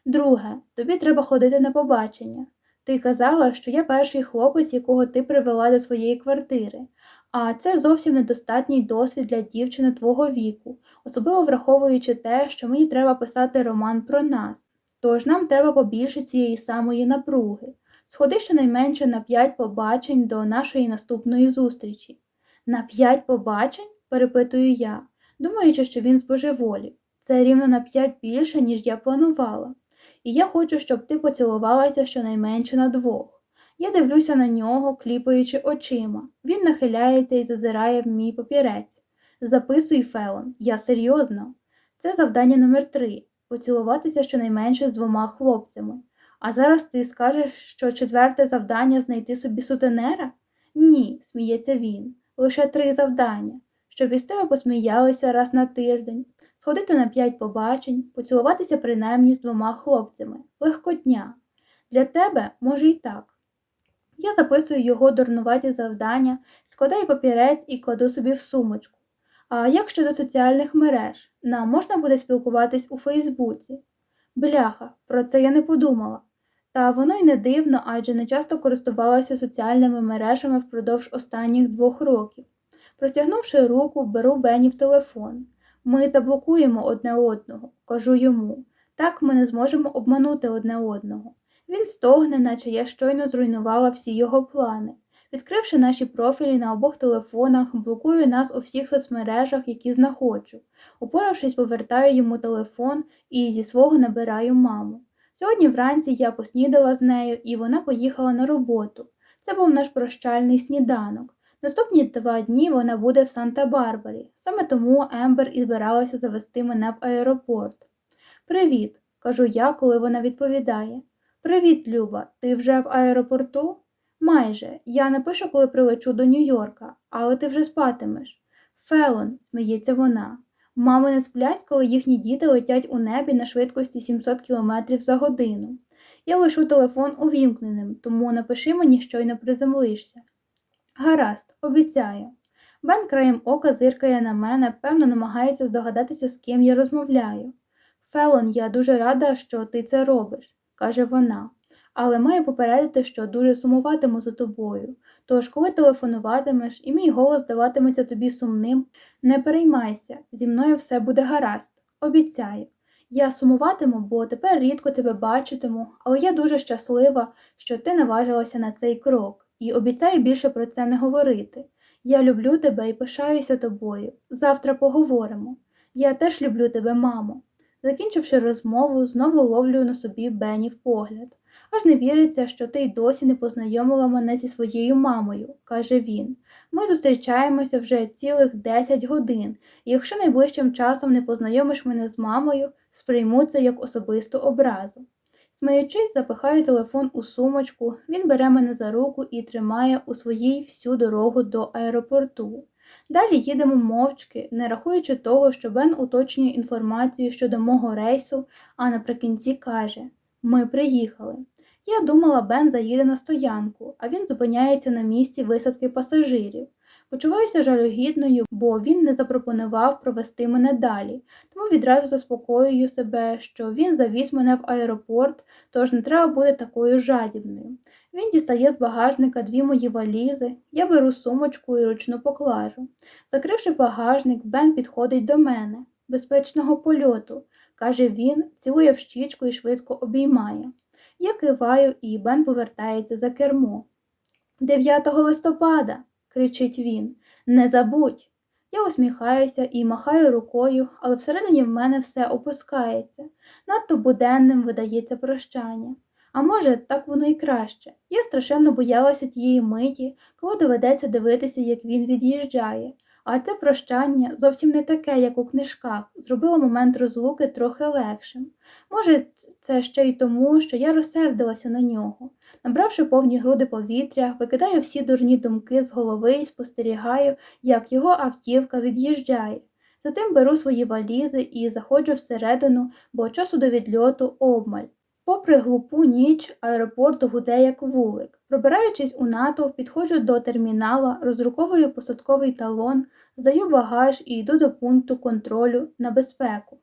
Друге, тобі треба ходити на побачення. Ти казала, що я перший хлопець, якого ти привела до своєї квартири, а це зовсім недостатній досвід для дівчини твого віку, особливо враховуючи те, що мені треба писати роман про нас. Тож нам треба побільше цієї самої напруги. Сходи щонайменше на п'ять побачень до нашої наступної зустрічі. На п'ять побачень? перепитую я, думаючи, що він збожеволів. Це рівно на п'ять більше, ніж я планувала. І я хочу, щоб ти поцілувалася щонайменше на двох. Я дивлюся на нього, кліпаючи очима. Він нахиляється і зазирає в мій папірець. Записуй, Фелон, я серйозно. Це завдання номер три поцілуватися щонайменше з двома хлопцями. А зараз ти скажеш, що четверте завдання знайти собі сутенера? Ні, сміється він. Лише три завдання, щоб із тебе посміялися раз на тиждень, сходити на п'ять побачень, поцілуватися принаймні з двома хлопцями. Легкотня. Для тебе, може, і так. Я записую його дурнуваті завдання, складаю папірець і кладу собі в сумочку. А як щодо соціальних мереж? Нам можна буде спілкуватись у Фейсбуці? Бляха, про це я не подумала. Та воно й не дивно, адже не часто користувалася соціальними мережами впродовж останніх двох років. Простягнувши руку, беру Бені в телефон. Ми заблокуємо одне одного, кажу йому. Так ми не зможемо обманути одне одного. Він стогне, наче я щойно зруйнувала всі його плани. Відкривши наші профілі на обох телефонах, блокую нас у всіх соцмережах, які знаходжу. Упоравшись, повертаю йому телефон і зі свого набираю маму. Сьогодні вранці я поснідала з нею, і вона поїхала на роботу. Це був наш прощальний сніданок. Наступні два дні вона буде в Санта-Барбарі. Саме тому Ембер і збиралася завести мене в аеропорт. Привіт, кажу я, коли вона відповідає. Привіт, Люба, ти вже в аеропорту? Майже. Я напишу, коли прилечу до Нью-Йорка, але ти вже спатимеш. Фелон, сміється вона. Мами не сплять, коли їхні діти летять у небі на швидкості 700 км за годину. Я лишу телефон увімкненим, тому напиши мені, щойно приземлишся. Гаразд, обіцяю. Бен краєм ока зиркає на мене, певно, намагається здогадатися, з ким я розмовляю. Фелон, я дуже рада, що ти це робиш, каже вона, але маю попередити, що дуже сумуватиму за тобою. Тож, коли телефонуватимеш і мій голос здаватиметься тобі сумним, не переймайся, зі мною все буде гаразд. Обіцяю. Я сумуватиму, бо тепер рідко тебе бачитиму, але я дуже щаслива, що ти наважилася на цей крок, і обіцяю більше про це не говорити. Я люблю тебе і пишаюся тобою. Завтра поговоримо. Я теж люблю тебе, мамо. Закінчивши розмову, знову ловлю на собі Бенів погляд. Аж не віриться, що ти й досі не познайомила мене зі своєю мамою, каже він. Ми зустрічаємося вже цілих 10 годин, і якщо найближчим часом не познайомиш мене з мамою, сприйму це як особисту образу. Сміючись, запихаю телефон у сумочку, він бере мене за руку і тримає у своїй всю дорогу до аеропорту. Далі їдемо мовчки, не рахуючи того, що Бен уточнює інформацію щодо мого рейсу, а наприкінці каже Ми приїхали. Я думала, Бен заїде на стоянку, а він зупиняється на місці висадки пасажирів. Почуваюся жалюгідною, бо він не запропонував провести мене далі, тому відразу заспокоюю себе, що він завіз мене в аеропорт, тож не треба бути такою жадібною. Він дістає з багажника дві мої валізи, я беру сумочку і ручну поклажу. Закривши багажник, Бен підходить до мене. Безпечного польоту, каже він, цілує в щічку і швидко обіймає. Я киваю, і Бен повертається за кермо. 9 листопада кричить він. Не забудь. Я усміхаюся і махаю рукою, але всередині в мене все опускається. Надто буденним видається прощання. А може, так воно і краще. Я страшенно боялася тієї миті, коли доведеться дивитися, як він від'їжджає. А це прощання зовсім не таке, як у книжках, зробило момент розлуки трохи легшим. Може, це ще й тому, що я розсердилася на нього. Набравши повні груди повітря, викидаю всі дурні думки з голови і спостерігаю, як його автівка від'їжджає. Затим беру свої валізи і заходжу всередину, бо часу до відльоту обмаль. Попри глупу ніч, аеропорт гуде як вулик. Пробираючись у натовп, підходжу до термінала, роздруковую посадковий талон, здаю багаж і йду до пункту контролю на безпеку.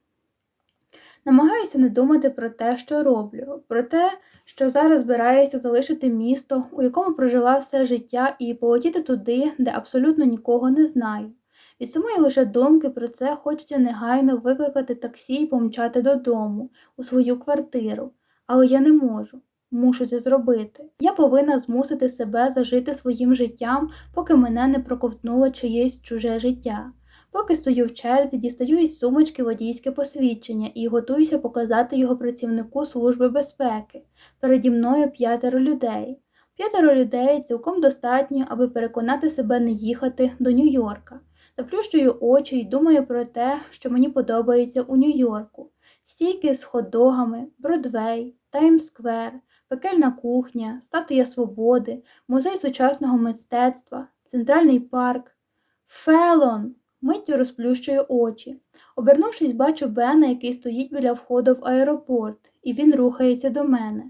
Намагаюся не думати про те, що роблю, про те, що зараз збираюся залишити місто, у якому прожила все життя, і полетіти туди, де абсолютно нікого не знаю. Від самої лише думки про це хочеться негайно викликати таксі і помчати додому, у свою квартиру, але я не можу. Мушу це зробити. Я повинна змусити себе зажити своїм життям, поки мене не проковтнуло чиєсь чуже життя. Поки стою в черзі, дістаю із сумочки водійське посвідчення і готуюся показати його працівнику Служби безпеки. Переді мною п'ятеро людей. П'ятеро людей цілком достатньо, аби переконати себе не їхати до Нью-Йорка. Заплющую очі і думаю про те, що мені подобається у Нью-Йорку. Стійки з хот-догами, Бродвей, Таймс-сквер, пекельна кухня, статуя свободи, музей сучасного мистецтва, центральний парк. Фелон! Миттю розплющую очі. Обернувшись, бачу Бена, який стоїть біля входу в аеропорт, і він рухається до мене.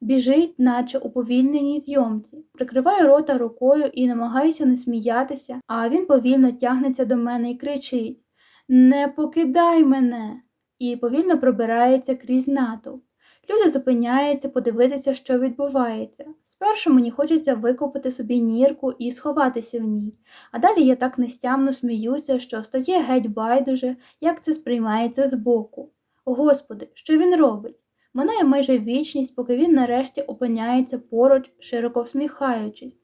Біжить, наче у повільненій зйомці, прикриваю рота рукою і намагаюся не сміятися, а він повільно тягнеться до мене і кричить Не покидай мене! і повільно пробирається крізь натовп. Люди зупиняються подивитися, що відбувається. Спершу мені хочеться викопати собі нірку і сховатися в ній, а далі я так нестямно сміюся, що стає геть байдуже, як це сприймається збоку. Господи, що він робить? Минає майже вічність, поки він нарешті опиняється поруч, широко всміхаючись.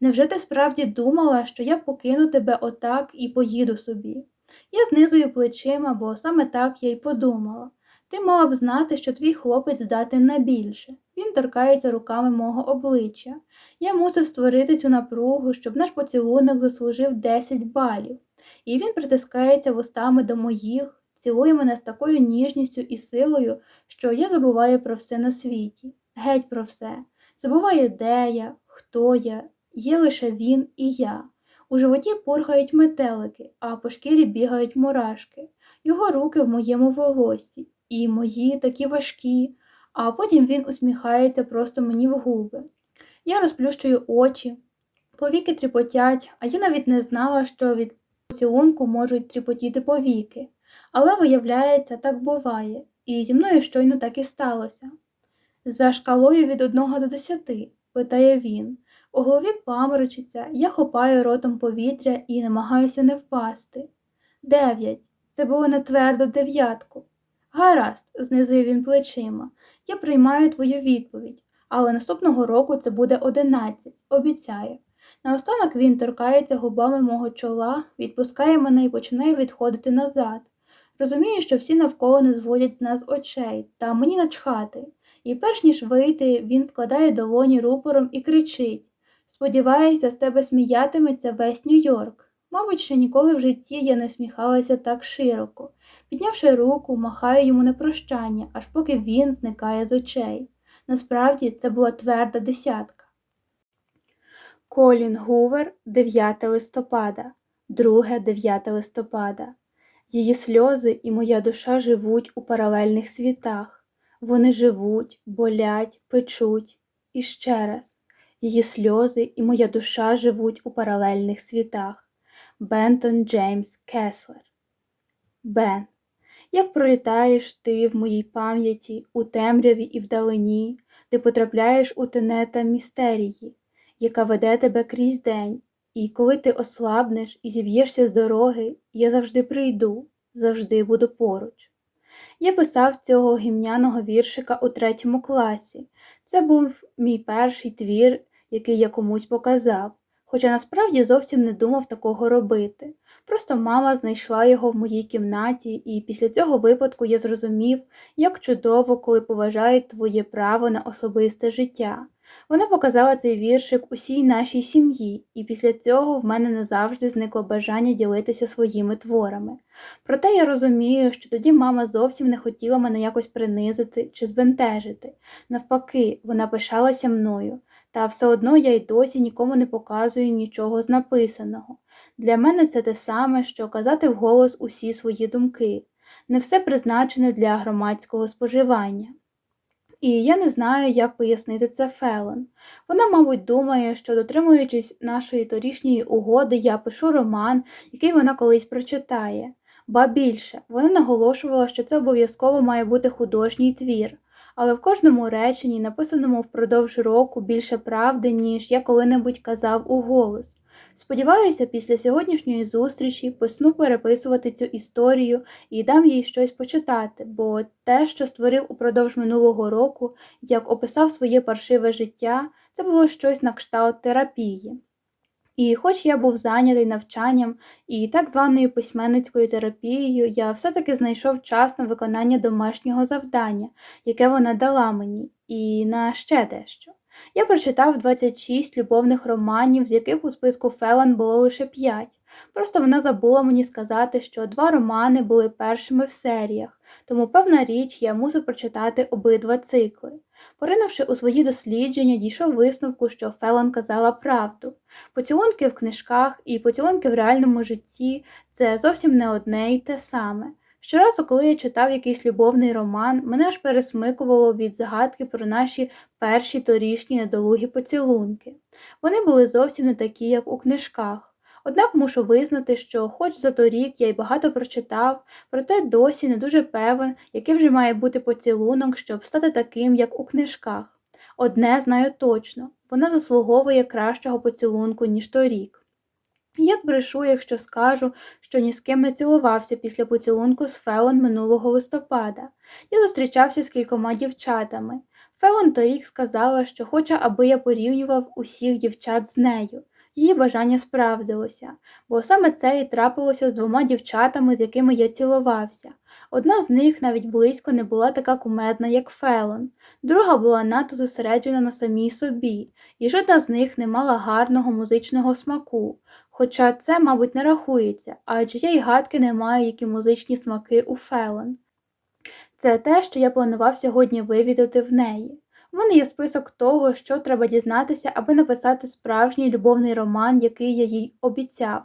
Невже ти справді думала, що я покину тебе отак і поїду собі? Я знизую плечима, бо саме так я й подумала. Ти мала б знати, що твій хлопець здатен на більше. Він торкається руками мого обличчя. Я мусив створити цю напругу, щоб наш поцілунок заслужив 10 балів. І він притискається вустами до моїх, цілує мене з такою ніжністю і силою, що я забуваю про все на світі, геть про все. Забуваю, де я, хто я, є лише він і я. У животі пурхають метелики, а по шкірі бігають мурашки. Його руки в моєму волосі, і мої такі важкі, а потім він усміхається просто мені в губи. Я розплющую очі, повіки тріпотять, а я навіть не знала, що від поцілунку можуть тріпотіти повіки. Але, виявляється, так буває, і зі мною щойно так і сталося. За шкалою від одного до десяти, питає він. У голові паморочиться, я хопаю ротом повітря і намагаюся не впасти. Дев'ять. Це було не твердо дев'ятку. Гаразд, знизує він плечима. Я приймаю твою відповідь, але наступного року це буде одинадцять, обіцяю. Наостанок він торкається губами мого чола, відпускає мене і починає відходити назад. Розумію, що всі навколо не зводять з нас очей, та мені начхати. І перш ніж вийти, він складає долоні рупором і кричить Сподіваюся, з тебе сміятиметься весь Нью-Йорк. Мабуть, ще ніколи в житті я не сміхалася так широко. Піднявши руку, махаю йому на прощання, аж поки він зникає з очей. Насправді це була тверда десятка. Колін Гувер, 9 листопада, 2 9 листопада. Її сльози і моя душа живуть у паралельних світах. Вони живуть, болять, печуть. І ще раз, її сльози і моя душа живуть у паралельних світах. Бентон Джеймс Кеслер. Бен, як пролітаєш ти в моїй пам'яті, у темряві і вдалині, ти потрапляєш у тенета містерії, яка веде тебе крізь день, і коли ти ослабнеш і зіб'єшся з дороги, я завжди прийду, завжди буду поруч. Я писав цього гімняного віршика у третьому класі. Це був мій перший твір, який я комусь показав, хоча насправді зовсім не думав такого робити. Просто мама знайшла його в моїй кімнаті, і після цього випадку я зрозумів, як чудово, коли поважають твоє право на особисте життя. Вона показала цей віршик усій нашій сім'ї, і після цього в мене назавжди зникло бажання ділитися своїми творами. Проте я розумію, що тоді мама зовсім не хотіла мене якось принизити чи збентежити. Навпаки, вона пишалася мною, та все одно я й досі нікому не показую нічого з написаного. Для мене це те саме, що казати вголос усі свої думки. Не все призначене для громадського споживання. І я не знаю, як пояснити це Фелон. Вона, мабуть, думає, що, дотримуючись нашої торішньої угоди, я пишу роман, який вона колись прочитає. Ба більше, вона наголошувала, що це обов'язково має бути художній твір, але в кожному реченні, написаному впродовж року, більше правди, ніж я коли-небудь казав у голос. Сподіваюся, після сьогоднішньої зустрічі посну переписувати цю історію і дам їй щось почитати, бо те, що створив упродовж минулого року, як описав своє паршиве життя, це було щось на кшталт терапії. І хоч я був зайнятий навчанням і так званою письменницькою терапією, я все-таки знайшов час на виконання домашнього завдання, яке вона дала мені, і на ще дещо. Я прочитав 26 любовних романів, з яких у списку Фелан було лише 5. Просто вона забула мені сказати, що два романи були першими в серіях, тому певна річ я мусив прочитати обидва цикли. Поринувши у свої дослідження, дійшов висновку, що Фелан казала правду. Поцілунки в книжках і поцілунки в реальному житті це зовсім не одне й те саме. Щоразу, коли я читав якийсь любовний роман, мене аж пересмикувало від згадки про наші перші торішні недолугі поцілунки. Вони були зовсім не такі, як у книжках. Однак мушу визнати, що, хоч за торік я й багато прочитав, проте досі не дуже певен, який вже має бути поцілунок, щоб стати таким, як у книжках. Одне знаю точно вона заслуговує кращого поцілунку, ніж торік. Я збрешу, якщо скажу, що ні з ким не цілувався після поцілунку з Феон минулого листопада. Я зустрічався з кількома дівчатами. Феон торік сказала, що хоче, аби я порівнював усіх дівчат з нею. Її бажання справдилося, бо саме це і трапилося з двома дівчатами, з якими я цілувався. Одна з них навіть близько не була така кумедна, як Фелон, друга була надто зосереджена на самій собі, і жодна з них не мала гарного музичного смаку. Хоча це, мабуть, не рахується, адже я й гадки не маю, які музичні смаки у Фелон. Це те, що я планував сьогодні вивідати в неї. У мене є список того, що треба дізнатися, аби написати справжній любовний роман, який я їй обіцяв.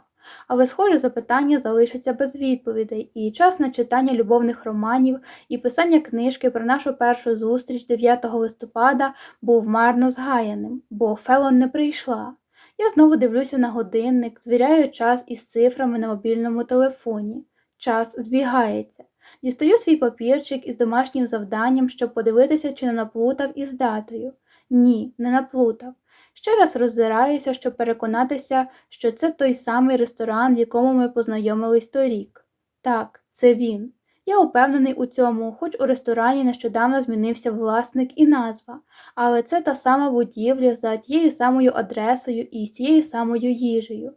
Але, схоже, запитання залишаться без відповідей, і час на читання любовних романів і писання книжки про нашу першу зустріч 9 листопада був марно згаяним, бо Фелон не прийшла. Я знову дивлюся на годинник, звіряю час із цифрами на мобільному телефоні. Час збігається. Дістаю свій папірчик із домашнім завданням, щоб подивитися, чи не наплутав із датою. Ні, не наплутав. Ще раз роздираюся, щоб переконатися, що це той самий ресторан, в якому ми познайомились торік. Так, це він. Я упевнений у цьому, хоч у ресторані нещодавно змінився власник і назва, але це та сама будівля за тією самою адресою і з тією самою їжею.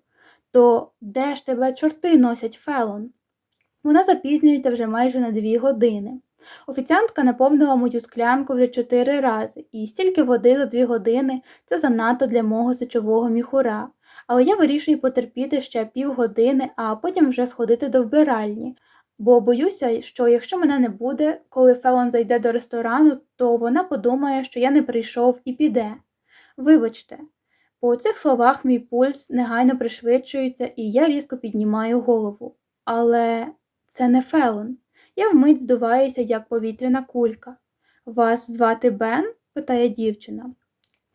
То де ж тебе чорти носять Фелон? Вона запізнюється вже майже на дві години. Офіціантка наповнила мою склянку вже чотири рази, і стільки води за дві години це занадто для мого сечового міхура. Але я вирішую потерпіти ще півгодини, а потім вже сходити до вбиральні, бо боюся, що якщо мене не буде, коли Фелон зайде до ресторану, то вона подумає, що я не прийшов і піде. Вибачте, по цих словах мій пульс негайно пришвидшується, і я різко піднімаю голову. Але це не Фелон. Я вмить здуваюся, як повітряна кулька. Вас звати Бен? питає дівчина.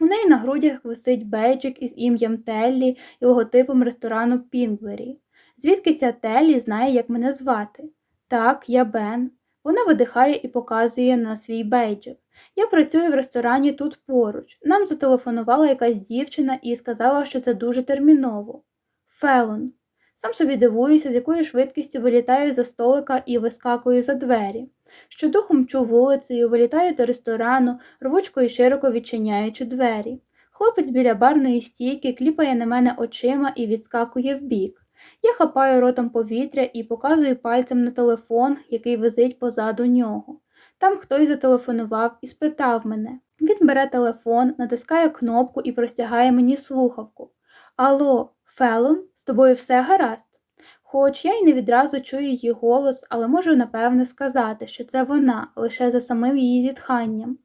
У неї на грудях висить бейджик із ім'ям Теллі і логотипом ресторану Пінгвері. Звідки ця Теллі знає, як мене звати? Так, я Бен. Вона видихає і показує на свій бейджик. Я працюю в ресторані тут поруч. Нам зателефонувала якась дівчина і сказала, що це дуже терміново. Фелон. Сам собі дивуюся, з якою швидкістю вилітаю за столика і вискакую за двері. Щодухом мчу вулицею, вилітаю до ресторану, рвучкою широко відчиняючи двері. Хлопець біля барної стійки кліпає на мене очима і відскакує вбік. Я хапаю ротом повітря і показую пальцем на телефон, який висить позаду нього. Там хтось зателефонував і спитав мене. Він бере телефон, натискає кнопку і простягає мені слухавку. Алло, Фелон? З тобою все гаразд? Хоч я й не відразу чую її голос, але можу напевне сказати, що це вона, лише за самим її зітханням.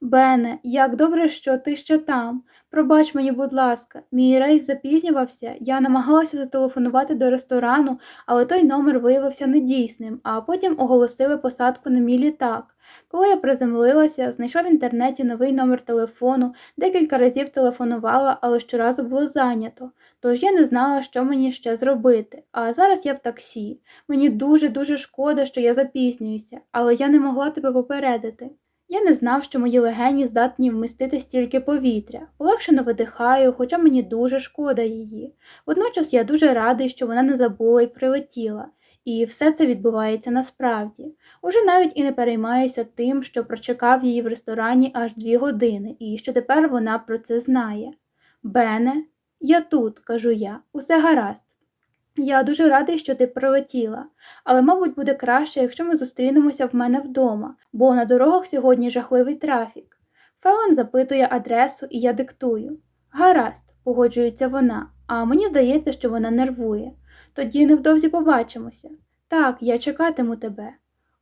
Бене, як добре, що ти ще там. Пробач мені, будь ласка, мій рейс запізнювався, я намагалася зателефонувати до ресторану, але той номер виявився недійсним, а потім оголосили посадку на мій літак. Коли я приземлилася, знайшла в інтернеті новий номер телефону, декілька разів телефонувала, але щоразу було зайнято, тож я не знала, що мені ще зробити. А зараз я в таксі. Мені дуже-дуже шкода, що я запізнююся, але я не могла тебе попередити. Я не знав, що мої легені здатні вмістити стільки повітря. Полегшено видихаю, хоча мені дуже шкода її. Водночас я дуже радий, що вона не забула і прилетіла. І все це відбувається насправді. Уже навіть і не переймаюся тим, що прочекав її в ресторані аж дві години, і що тепер вона про це знає. Бене, я тут, кажу я, усе гаразд. Я дуже радий, що ти прилетіла, але, мабуть, буде краще, якщо ми зустрінемося в мене вдома, бо на дорогах сьогодні жахливий трафік. Фелон запитує адресу, і я диктую. Гаразд, погоджується вона, а мені здається, що вона нервує. Тоді невдовзі побачимося. Так, я чекатиму тебе.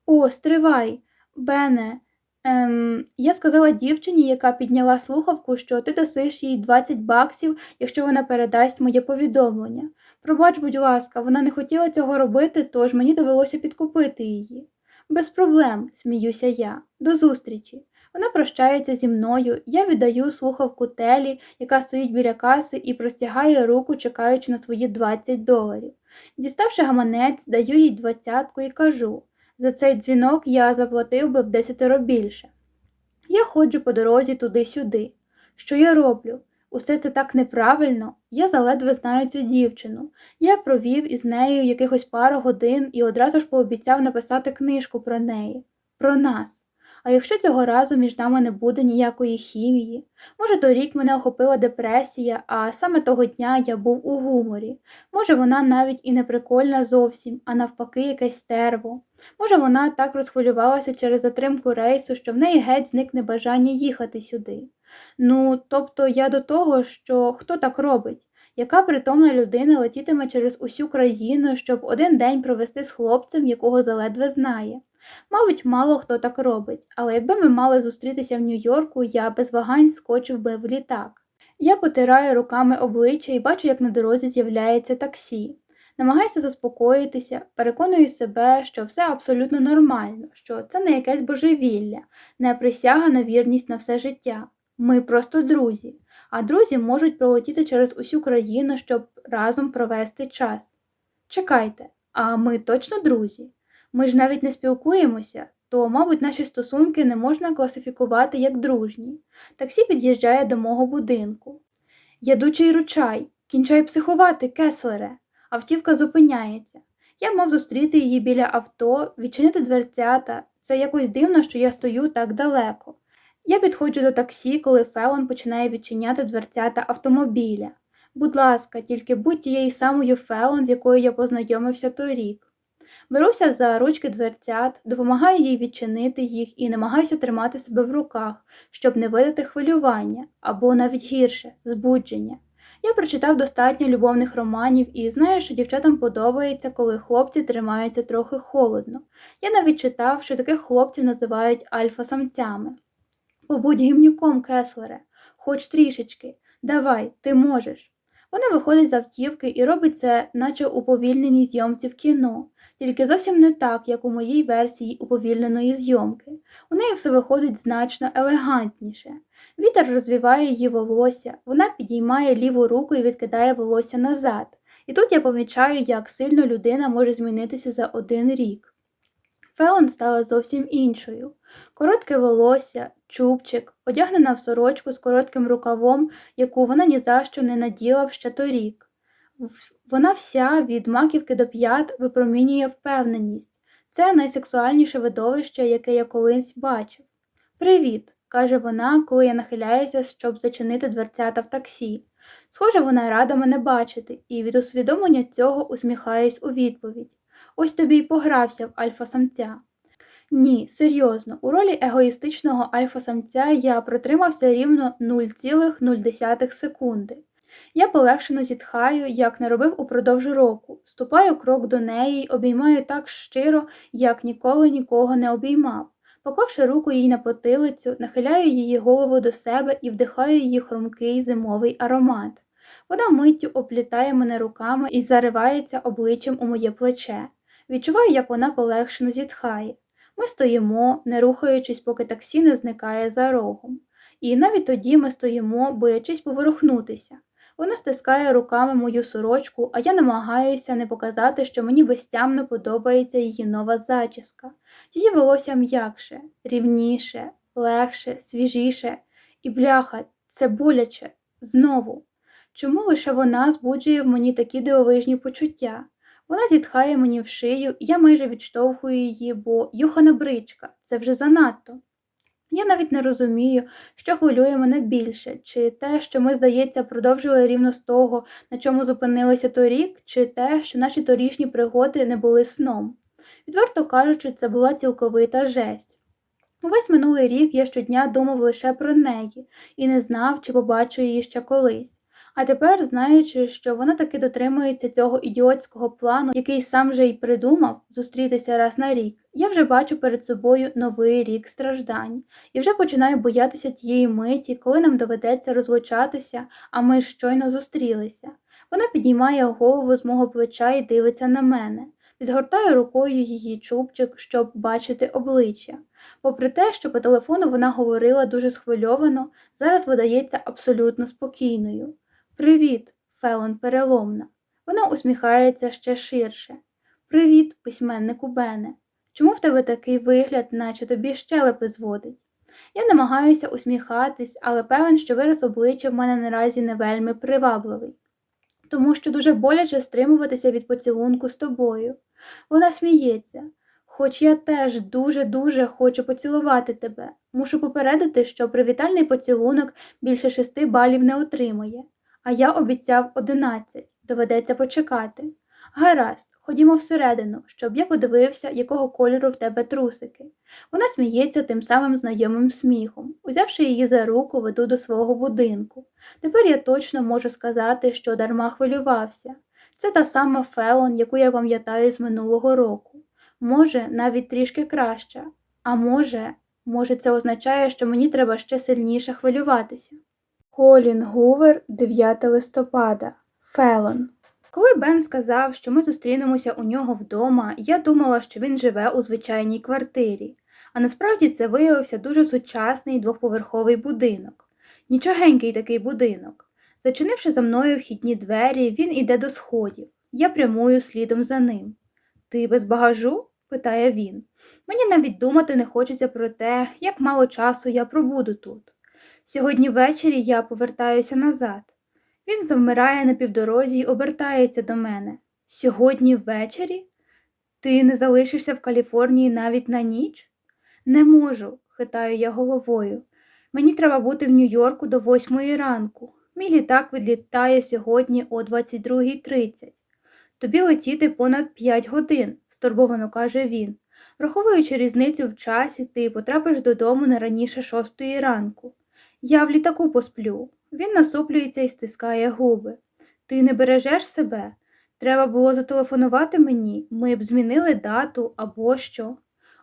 О, стривай, Бене. Ем, Я сказала дівчині, яка підняла слухавку, що ти дасиш їй 20 баксів, якщо вона передасть моє повідомлення. Пробач, будь ласка, вона не хотіла цього робити, тож мені довелося підкупити її. Без проблем, сміюся я. До зустрічі. Вона прощається зі мною, я віддаю слухавку Телі, яка стоїть біля каси, і простягає руку, чекаючи на свої 20 доларів. Діставши гаманець, даю їй двадцятку і кажу за цей дзвінок я заплатив би в десятеро більше. Я ходжу по дорозі туди-сюди. Що я роблю? Усе це так неправильно, я заледве знаю цю дівчину. Я провів із нею якихось пару годин і одразу ж пообіцяв написати книжку про неї, про нас. А якщо цього разу між нами не буде ніякої хімії, може, торік мене охопила депресія, а саме того дня я був у гуморі. Може, вона навіть і не прикольна зовсім, а навпаки, якесь стерво. Може, вона так розхвилювалася через затримку рейсу, що в неї геть зникне бажання їхати сюди. Ну, тобто я до того, що хто так робить? Яка притомна людина летітиме через усю країну, щоб один день провести з хлопцем, якого заледве знає? Мабуть, мало хто так робить, але якби ми мали зустрітися в Нью-Йорку, я без вагань скочив би в літак. Я потираю руками обличчя і бачу, як на дорозі з'являється таксі. Намагаюся заспокоїтися, переконую себе, що все абсолютно нормально, що це не якесь божевілля, не присяга на вірність на все життя. Ми просто друзі, а друзі можуть пролетіти через усю країну, щоб разом провести час. Чекайте, а ми точно друзі? Ми ж навіть не спілкуємося, то, мабуть, наші стосунки не можна класифікувати як дружні. Таксі під'їжджає до мого будинку. Ядучий ручай, кінчай психувати, кеслере. Автівка зупиняється. Я мав зустріти її біля авто, відчинити дверцята. Це якось дивно, що я стою так далеко. Я підходжу до таксі, коли Фелон починає відчиняти дверцята автомобіля. Будь ласка, тільки будь тією самою Фелон, з якою я познайомився торік. Беруся за ручки дверцят, допомагаю їй відчинити їх і намагаюся тримати себе в руках, щоб не видати хвилювання або навіть гірше збудження. Я прочитав достатньо любовних романів і знаю, що дівчатам подобається, коли хлопці тримаються трохи холодно. Я навіть читав, що таких хлопців називають альфа-самцями. Побудь гімнюком, кеслере, хоч трішечки. Давай, ти можеш. Вона виходить з автівки і робить це, наче у повільненій зйомці в кіно, тільки зовсім не так, як у моїй версії уповільненої зйомки. У неї все виходить значно елегантніше. Вітер розвіває її волосся, вона підіймає ліву руку і відкидає волосся назад. І тут я помічаю, як сильно людина може змінитися за один рік. Фелон стала зовсім іншою. Коротке волосся, чубчик, одягнена в сорочку з коротким рукавом, яку вона ні за що не наділа б ще торік. Вона вся від маківки до п'ят випромінює впевненість. Це найсексуальніше видовище, яке я колись бачив. Привіт, каже вона, коли я нахиляюся, щоб зачинити дверцята в таксі. Схоже, вона рада мене бачити, і від усвідомлення цього усміхаюсь у відповідь. Ось тобі й погрався в альфа-самця. Ні, серйозно, у ролі егоїстичного альфа-самця я протримався рівно 0,0 секунди. Я полегшено зітхаю, як не робив упродовж року, ступаю крок до неї, обіймаю так щиро, як ніколи нікого не обіймав. Поклавши руку їй на потилицю, нахиляю її голову до себе і вдихаю її хрумкий зимовий аромат. Вона миттю оплітає мене руками і заривається обличчям у моє плече. Відчуваю, як вона полегшено зітхає. Ми стоїмо, не рухаючись, поки таксі не зникає за рогом. І навіть тоді ми стоїмо, боячись поворухнутися. Вона стискає руками мою сорочку, а я намагаюся не показати, що мені безтямно подобається її нова зачіска. Її волосся м'якше, рівніше, легше, свіжіше, і бляха, це боляче, знову. Чому лише вона збуджує в мені такі дивовижні почуття? Вона зітхає мені в шию, я майже відштовхую її, бо юхана бричка, це вже занадто. Я навіть не розумію, що хвилює мене більше, чи те, що ми, здається, продовжили рівно з того, на чому зупинилися торік, чи те, що наші торішні пригоди не були сном. Відверто кажучи, це була цілковита жесть. Увесь минулий рік я щодня думав лише про неї і не знав, чи побачу її ще колись. А тепер, знаючи, що вона таки дотримується цього ідіотського плану, який сам вже й придумав зустрітися раз на рік, я вже бачу перед собою новий рік страждань і вже починаю боятися тієї миті, коли нам доведеться розлучатися, а ми щойно зустрілися. Вона підіймає голову з мого плеча і дивиться на мене. Підгортаю рукою її чубчик, щоб бачити обличчя. Попри те, що по телефону вона говорила дуже схвильовано, зараз видається абсолютно спокійною. Привіт, Фелон переломна. Вона усміхається ще ширше. Привіт, письменнику Бене. Чому в тебе такий вигляд, наче тобі щелепи зводить? Я намагаюся усміхатись, але певен, що вираз обличчя в мене наразі не вельми привабливий, тому що дуже боляче стримуватися від поцілунку з тобою. Вона сміється. Хоч я теж дуже-дуже хочу поцілувати тебе, мушу попередити, що привітальний поцілунок більше шести балів не отримує а я обіцяв одинадцять, доведеться почекати. Гаразд, ходімо всередину, щоб я подивився, якого кольору в тебе трусики. Вона сміється тим самим знайомим сміхом. Узявши її за руку, веду до свого будинку. Тепер я точно можу сказати, що дарма хвилювався. Це та сама Фелон, яку я пам'ятаю з минулого року. Може, навіть трішки краща. А може, може, це означає, що мені треба ще сильніше хвилюватися. Колін Гувер, 9 листопада. Фелон. Коли Бен сказав, що ми зустрінемося у нього вдома, я думала, що він живе у звичайній квартирі, а насправді це виявився дуже сучасний двохповерховий будинок. Нічогенький такий будинок. Зачинивши за мною вхідні двері, він іде до сходів. Я прямую слідом за ним. Ти без багажу? питає він. Мені навіть думати не хочеться про те, як мало часу я пробуду тут. Сьогодні ввечері я повертаюся назад. Він завмирає на півдорозі й обертається до мене. Сьогодні ввечері? Ти не залишишся в Каліфорнії навіть на ніч? Не можу, хитаю я головою. Мені треба бути в Нью-Йорку до восьмої ранку. Мій літак відлітає сьогодні о 22.30. Тобі летіти понад п'ять годин, стурбовано каже він. Враховуючи різницю в часі, ти потрапиш додому не раніше шостої ранку. Я в літаку посплю. Він насуплюється і стискає губи. Ти не бережеш себе? Треба було зателефонувати мені, ми б змінили дату або що.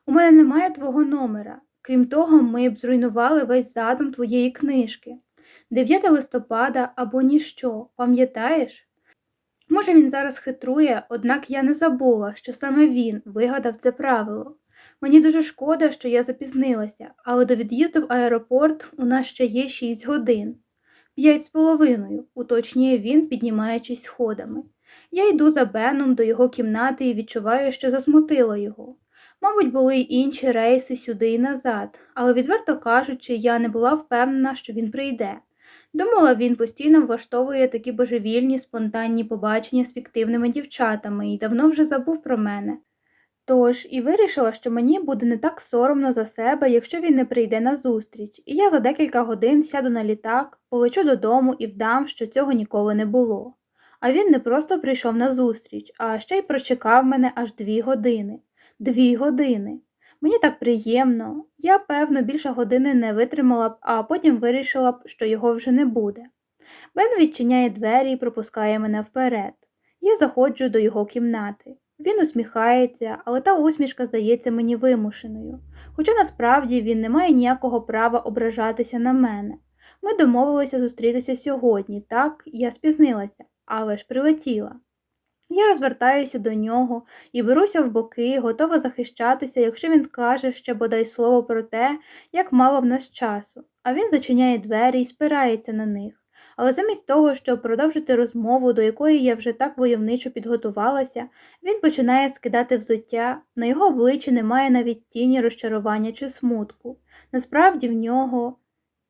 У мене немає твого номера. Крім того, ми б зруйнували весь задум твоєї книжки. 9 листопада або ніщо, пам'ятаєш? Може, він зараз хитрує, однак я не забула, що саме він вигадав це правило. Мені дуже шкода, що я запізнилася, але до від'їзду в аеропорт у нас ще є шість годин. П'ять з половиною, уточнює він, піднімаючись сходами. Я йду за Беном до його кімнати і відчуваю, що засмутило його. Мабуть, були й інші рейси сюди і назад, але, відверто кажучи, я не була впевнена, що він прийде. Думала, він постійно влаштовує такі божевільні, спонтанні побачення з фіктивними дівчатами і давно вже забув про мене. Тож і вирішила, що мені буде не так соромно за себе, якщо він не прийде на зустріч, і я за декілька годин сяду на літак, полечу додому і вдам, що цього ніколи не було. А він не просто прийшов на зустріч, а ще й прочекав мене аж дві години. Дві години. Мені так приємно. Я, певно, більше години не витримала б, а потім вирішила б, що його вже не буде. Бен відчиняє двері і пропускає мене вперед. Я заходжу до його кімнати. Він усміхається, але та усмішка здається мені вимушеною, хоча насправді він не має ніякого права ображатися на мене. Ми домовилися зустрітися сьогодні, так, я спізнилася, але ж прилетіла. Я розвертаюся до нього і беруся в боки, готова захищатися, якщо він каже ще бодай слово про те, як мало в нас часу, а він зачиняє двері і спирається на них. Але замість того, щоб продовжити розмову, до якої я вже так войовничо підготувалася, він починає скидати взуття, на його обличчі немає навіть тіні розчарування чи смутку. Насправді в нього,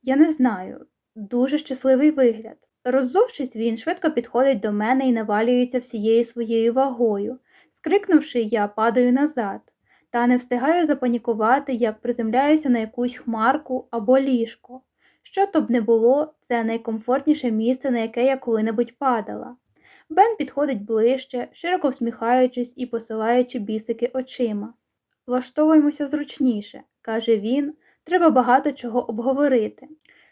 я не знаю, дуже щасливий вигляд. Роззувшись, він швидко підходить до мене і навалюється всією своєю вагою. Скрикнувши, я падаю назад, та не встигаю запанікувати, як приземляюся на якусь хмарку або ліжко. Що то б не було, це найкомфортніше місце, на яке я коли-небудь падала. Бен підходить ближче, широко всміхаючись і посилаючи бісики очима. Влаштовуємося зручніше, каже він, треба багато чого обговорити.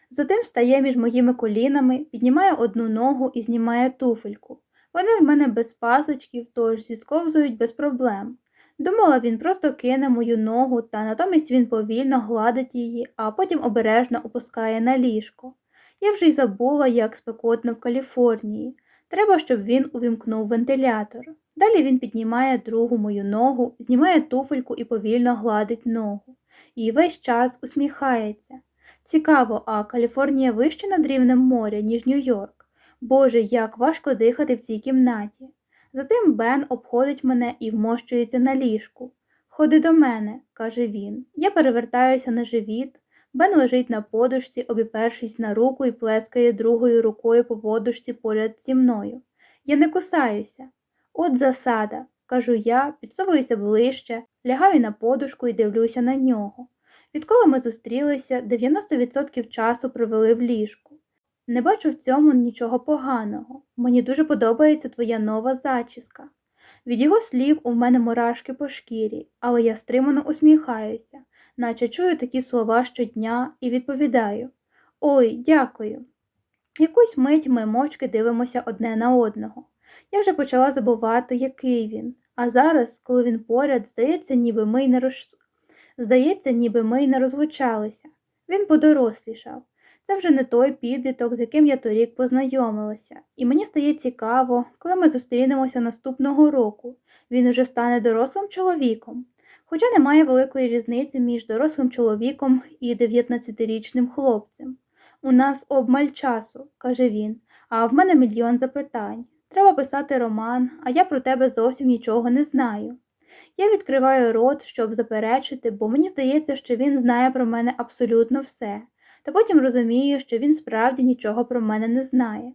Затим стає між моїми колінами, піднімає одну ногу і знімає туфельку. Вони в мене без пасочків, тож зісковзують без проблем. Думала, він просто кине мою ногу, та натомість він повільно гладить її, а потім обережно опускає на ліжко. Я вже й забула, як спекотно в Каліфорнії. Треба, щоб він увімкнув вентилятор. Далі він піднімає другу мою ногу, знімає туфельку і повільно гладить ногу. І весь час усміхається. Цікаво, а Каліфорнія вище над рівнем моря, ніж Нью-Йорк. Боже, як важко дихати в цій кімнаті. Затим Бен обходить мене і вмощується на ліжку. Ходи до мене, каже він. Я перевертаюся на живіт. Бен лежить на подушці, обіпершись на руку і плескає другою рукою по подушці поряд зі мною. Я не кусаюся. От засада, кажу я, підсовуюся ближче, лягаю на подушку і дивлюся на нього. Відколи ми зустрілися, 90% часу провели в ліжку. Не бачу в цьому нічого поганого. Мені дуже подобається твоя нова зачіска. Від його слів у мене мурашки по шкірі, але я стримано усміхаюся, наче чую такі слова щодня і відповідаю Ой, дякую. Якусь мить ми мовчки дивимося одне на одного. Я вже почала забувати, який він, а зараз, коли він поряд, здається, ніби ми й не роз... здається, ніби ми й не розлучалися. Він подорослішав. Це вже не той підліток, з яким я торік познайомилася, і мені стає цікаво, коли ми зустрінемося наступного року. Він уже стане дорослим чоловіком. Хоча немає великої різниці між дорослим чоловіком і 19-річним хлопцем. У нас обмаль часу, каже він, а в мене мільйон запитань. Треба писати роман, а я про тебе зовсім нічого не знаю. Я відкриваю рот, щоб заперечити, бо мені здається, що він знає про мене абсолютно все, та потім розумію, що він справді нічого про мене не знає.